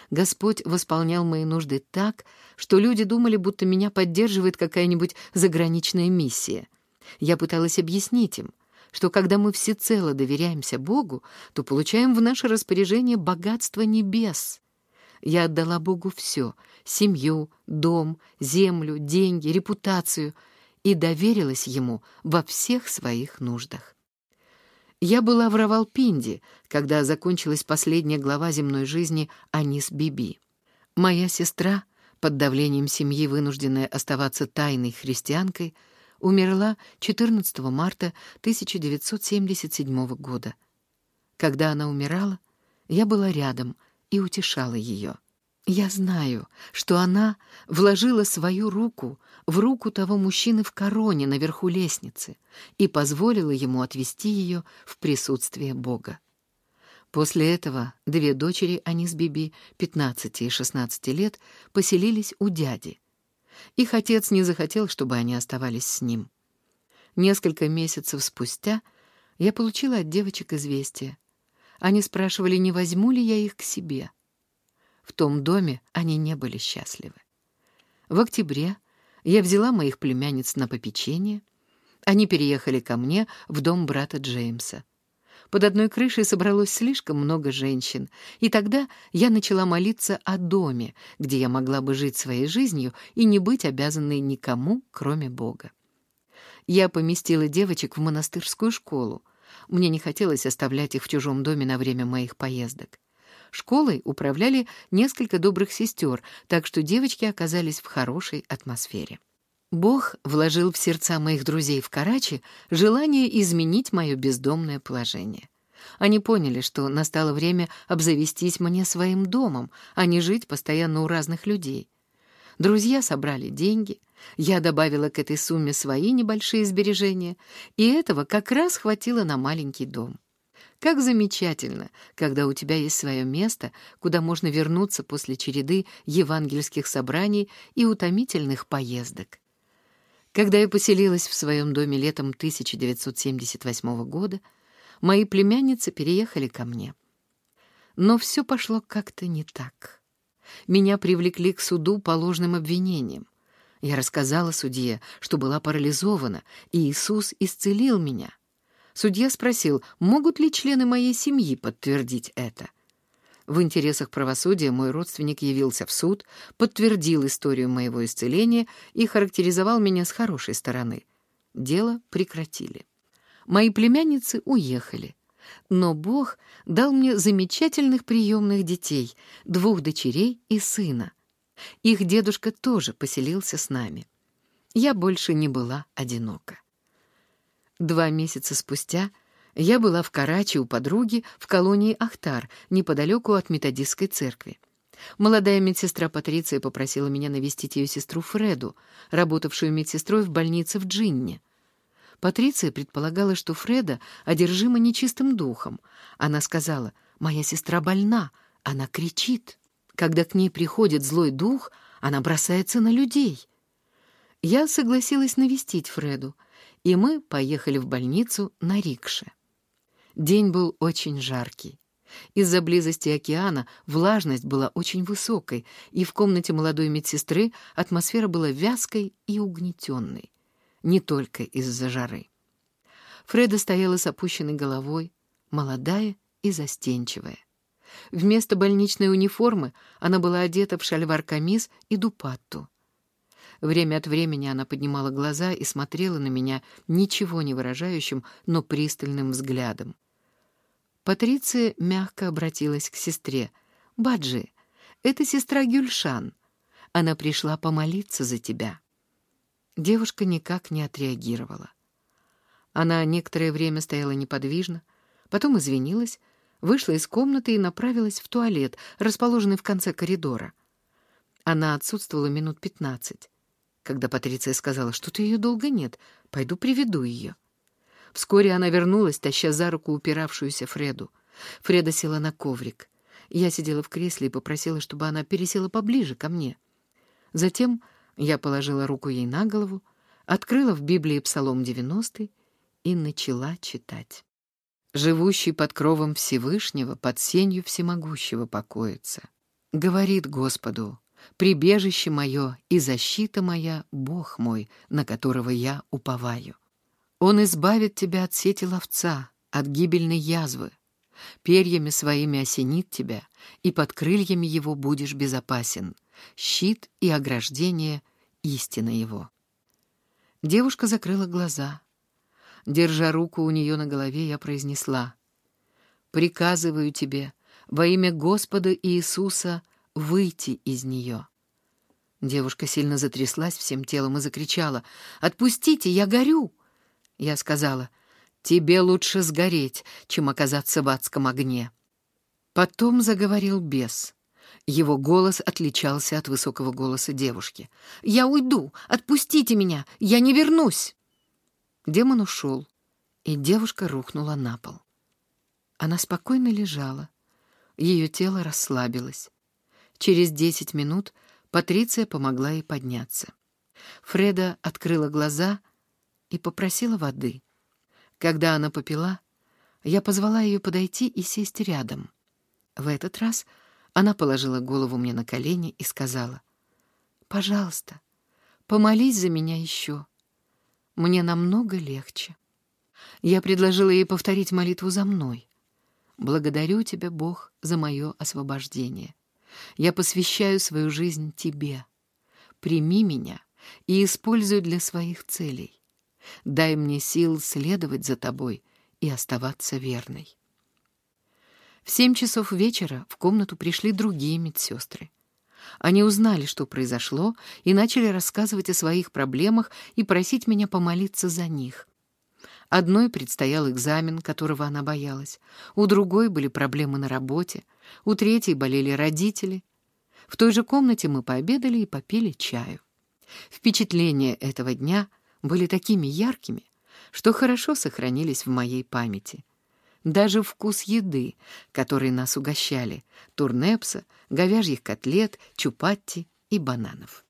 Господь восполнял мои нужды так, что люди думали, будто меня поддерживает какая-нибудь заграничная миссия — Я пыталась объяснить им, что когда мы всецело доверяемся Богу, то получаем в наше распоряжение богатство небес. Я отдала Богу все — семью, дом, землю, деньги, репутацию — и доверилась Ему во всех своих нуждах. Я была в Равалпинде, когда закончилась последняя глава земной жизни Анис Биби. Моя сестра, под давлением семьи, вынужденная оставаться тайной христианкой, умерла 14 марта 1977 года. Когда она умирала, я была рядом и утешала ее. Я знаю, что она вложила свою руку в руку того мужчины в короне наверху лестницы и позволила ему отвести ее в присутствие Бога. После этого две дочери Анис Биби, 15 и 16 лет, поселились у дяди. Их отец не захотел, чтобы они оставались с ним. Несколько месяцев спустя я получила от девочек известие. Они спрашивали, не возьму ли я их к себе — в том доме они не были счастливы. В октябре я взяла моих племянниц на попечение. Они переехали ко мне в дом брата Джеймса. Под одной крышей собралось слишком много женщин, и тогда я начала молиться о доме, где я могла бы жить своей жизнью и не быть обязанной никому, кроме Бога. Я поместила девочек в монастырскую школу. Мне не хотелось оставлять их в чужом доме на время моих поездок. Школой управляли несколько добрых сестер, так что девочки оказались в хорошей атмосфере. Бог вложил в сердца моих друзей в Карачи желание изменить мое бездомное положение. Они поняли, что настало время обзавестись мне своим домом, а не жить постоянно у разных людей. Друзья собрали деньги, я добавила к этой сумме свои небольшие сбережения, и этого как раз хватило на маленький дом. Как замечательно, когда у тебя есть свое место, куда можно вернуться после череды евангельских собраний и утомительных поездок. Когда я поселилась в своем доме летом 1978 года, мои племянницы переехали ко мне. Но все пошло как-то не так. Меня привлекли к суду по ложным обвинениям. Я рассказала судье, что была парализована, и Иисус исцелил меня — Судья спросил, могут ли члены моей семьи подтвердить это. В интересах правосудия мой родственник явился в суд, подтвердил историю моего исцеления и характеризовал меня с хорошей стороны. Дело прекратили. Мои племянницы уехали. Но Бог дал мне замечательных приемных детей, двух дочерей и сына. Их дедушка тоже поселился с нами. Я больше не была одинока. Два месяца спустя я была в Карачи у подруги в колонии Ахтар, неподалеку от методистской церкви. Молодая медсестра Патриция попросила меня навестить ее сестру Фреду, работавшую медсестрой в больнице в Джинне. Патриция предполагала, что Фреда одержима нечистым духом. Она сказала, «Моя сестра больна, она кричит. Когда к ней приходит злой дух, она бросается на людей». Я согласилась навестить Фреду — и мы поехали в больницу на рикше. День был очень жаркий. Из-за близости океана влажность была очень высокой, и в комнате молодой медсестры атмосфера была вязкой и угнетенной. Не только из-за жары. Фреда стояла с опущенной головой, молодая и застенчивая. Вместо больничной униформы она была одета в шальвар-камис и дупатту. Время от времени она поднимала глаза и смотрела на меня ничего не выражающим, но пристальным взглядом. Патриция мягко обратилась к сестре. «Баджи, это сестра Гюльшан. Она пришла помолиться за тебя». Девушка никак не отреагировала. Она некоторое время стояла неподвижно, потом извинилась, вышла из комнаты и направилась в туалет, расположенный в конце коридора. Она отсутствовала минут пятнадцать. Когда Патриция сказала, что-то ее долго нет, пойду приведу ее. Вскоре она вернулась, таща за руку упиравшуюся Фреду. Фреда села на коврик. Я сидела в кресле и попросила, чтобы она пересела поближе ко мне. Затем я положила руку ей на голову, открыла в Библии Псалом 90 и начала читать. «Живущий под кровом Всевышнего, под сенью всемогущего покоится. Говорит Господу, прибежище мое и защита моя, Бог мой, на которого я уповаю. Он избавит тебя от сети ловца, от гибельной язвы. Перьями своими осенит тебя, и под крыльями его будешь безопасен. Щит и ограждение — истина его. Девушка закрыла глаза. Держа руку у нее на голове, я произнесла. «Приказываю тебе во имя Господа Иисуса выйти из нее». Девушка сильно затряслась всем телом и закричала. «Отпустите, я горю!» Я сказала, «Тебе лучше сгореть, чем оказаться в адском огне». Потом заговорил бес. Его голос отличался от высокого голоса девушки. «Я уйду! Отпустите меня! Я не вернусь!» Демон ушел, и девушка рухнула на пол. Она спокойно лежала. Ее тело расслабилось. Через десять минут Патриция помогла ей подняться. Фреда открыла глаза и попросила воды. Когда она попила, я позвала ее подойти и сесть рядом. В этот раз она положила голову мне на колени и сказала, «Пожалуйста, помолись за меня еще. Мне намного легче». Я предложила ей повторить молитву за мной. «Благодарю тебя, Бог, за мое освобождение. Я посвящаю свою жизнь тебе. Прими меня и используй для своих целей. Дай мне сил следовать за тобой и оставаться верной. В семь часов вечера в комнату пришли другие медсестры. Они узнали, что произошло, и начали рассказывать о своих проблемах и просить меня помолиться за них. Одной предстоял экзамен, которого она боялась, у другой были проблемы на работе, у третьей болели родители. В той же комнате мы пообедали и попили чаю. Впечатления этого дня были такими яркими, что хорошо сохранились в моей памяти. Даже вкус еды, которой нас угощали, турнепса, говяжьих котлет, чупатти и бананов.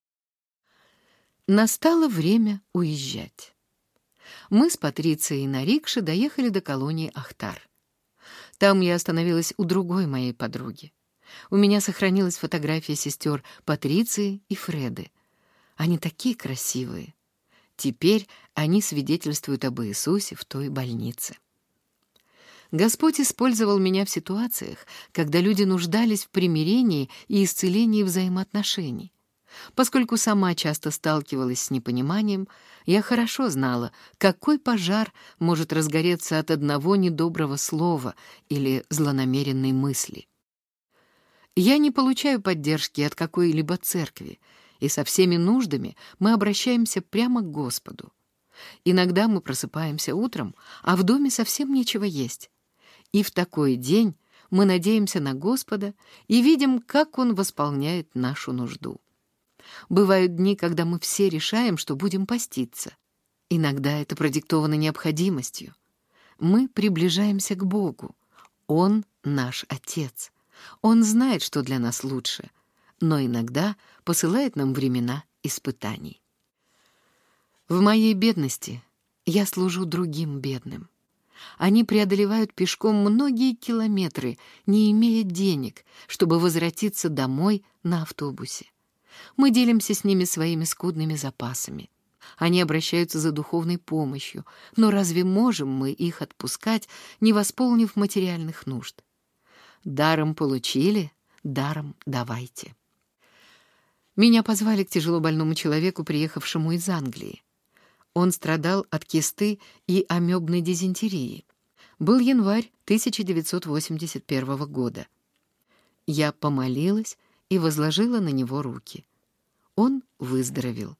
Настало время уезжать. Мы с Патрицией на рикше доехали до колонии Ахтар. Там я остановилась у другой моей подруги. У меня сохранилась фотография сестер Патриции и Фреды. Они такие красивые. Теперь они свидетельствуют об Иисусе в той больнице. Господь использовал меня в ситуациях, когда люди нуждались в примирении и исцелении взаимоотношений. Поскольку сама часто сталкивалась с непониманием, я хорошо знала, какой пожар может разгореться от одного недоброго слова или злонамеренной мысли. Я не получаю поддержки от какой-либо церкви, и со всеми нуждами мы обращаемся прямо к Господу. Иногда мы просыпаемся утром, а в доме совсем нечего есть. И в такой день мы надеемся на Господа и видим, как Он восполняет нашу нужду. Бывают дни, когда мы все решаем, что будем поститься. Иногда это продиктовано необходимостью. Мы приближаемся к Богу. Он наш Отец. Он знает, что для нас лучше, но иногда посылает нам времена испытаний. В моей бедности я служу другим бедным. Они преодолевают пешком многие километры, не имея денег, чтобы возвратиться домой на автобусе. Мы делимся с ними своими скудными запасами. Они обращаются за духовной помощью, но разве можем мы их отпускать, не восполнив материальных нужд? Даром получили, даром давайте. Меня позвали к тяжелобольному человеку, приехавшему из Англии. Он страдал от кисты и амебной дизентерии. Был январь 1981 года. Я помолилась и возложила на него руки. Он выздоровел.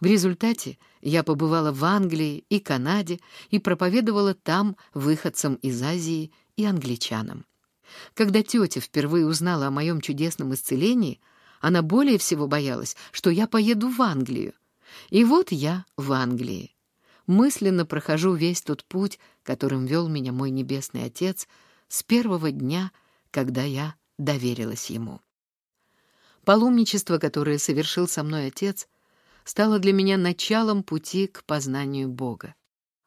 В результате я побывала в Англии и Канаде и проповедовала там выходцам из Азии и англичанам. Когда тетя впервые узнала о моем чудесном исцелении, она более всего боялась, что я поеду в Англию. И вот я в Англии. Мысленно прохожу весь тот путь, которым вел меня мой Небесный Отец с первого дня, когда я доверилась Ему. Паломничество, которое совершил со мной Отец, стало для меня началом пути к познанию Бога.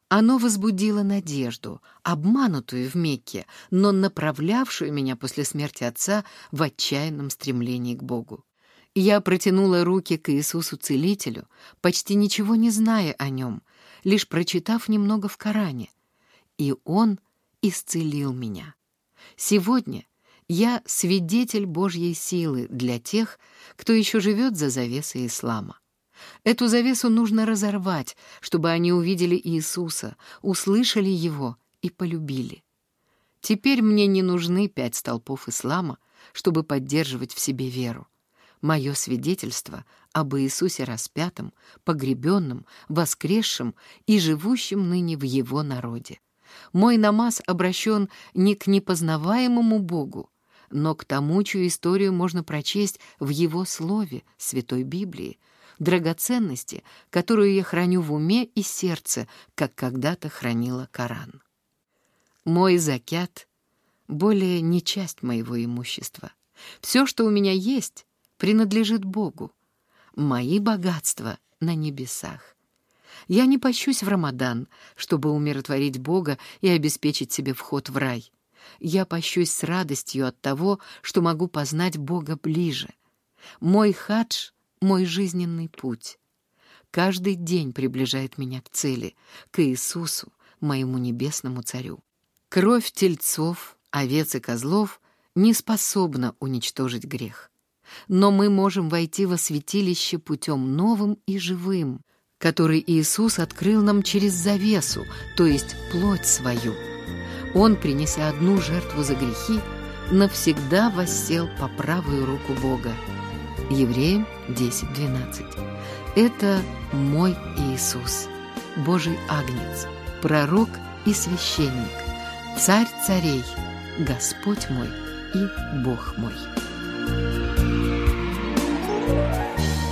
Оно возбудило надежду, обманутую в Мекке, но направлявшую меня после смерти отца в отчаянном стремлении к Богу. Я протянула руки к Иисусу Целителю, почти ничего не зная о нем, лишь прочитав немного в Коране. И Он исцелил меня. Сегодня я свидетель Божьей силы для тех, кто еще живет за завесой ислама. Эту завесу нужно разорвать, чтобы они увидели Иисуса, услышали Его и полюбили. Теперь мне не нужны пять столпов ислама, чтобы поддерживать в себе веру. Мое свидетельство об Иисусе распятом, погребенном, воскресшем и живущем ныне в Его народе. Мой намаз обращен не к непознаваемому Богу, но к тому, чью историю можно прочесть в Его Слове, Святой Библии, драгоценности, которую я храню в уме и сердце, как когда-то хранила Коран. Мой закят более не часть моего имущества. Все, что у меня есть, принадлежит Богу. Мои богатства на небесах. Я не пощусь в Рамадан, чтобы умиротворить Бога и обеспечить себе вход в рай. Я пощусь с радостью от того, что могу познать Бога ближе. Мой хадж — мой жизненный путь. Каждый день приближает меня к цели, к Иисусу, моему небесному царю. Кровь тельцов, овец и козлов не способна уничтожить грех. Но мы можем войти во святилище путем новым и живым, который Иисус открыл нам через завесу, то есть плоть свою. Он, принеся одну жертву за грехи, навсегда воссел по правую руку Бога. Евреям 10.12. Это мой Иисус, Божий Агнец, пророк и священник, царь царей, Господь мой и Бог мой.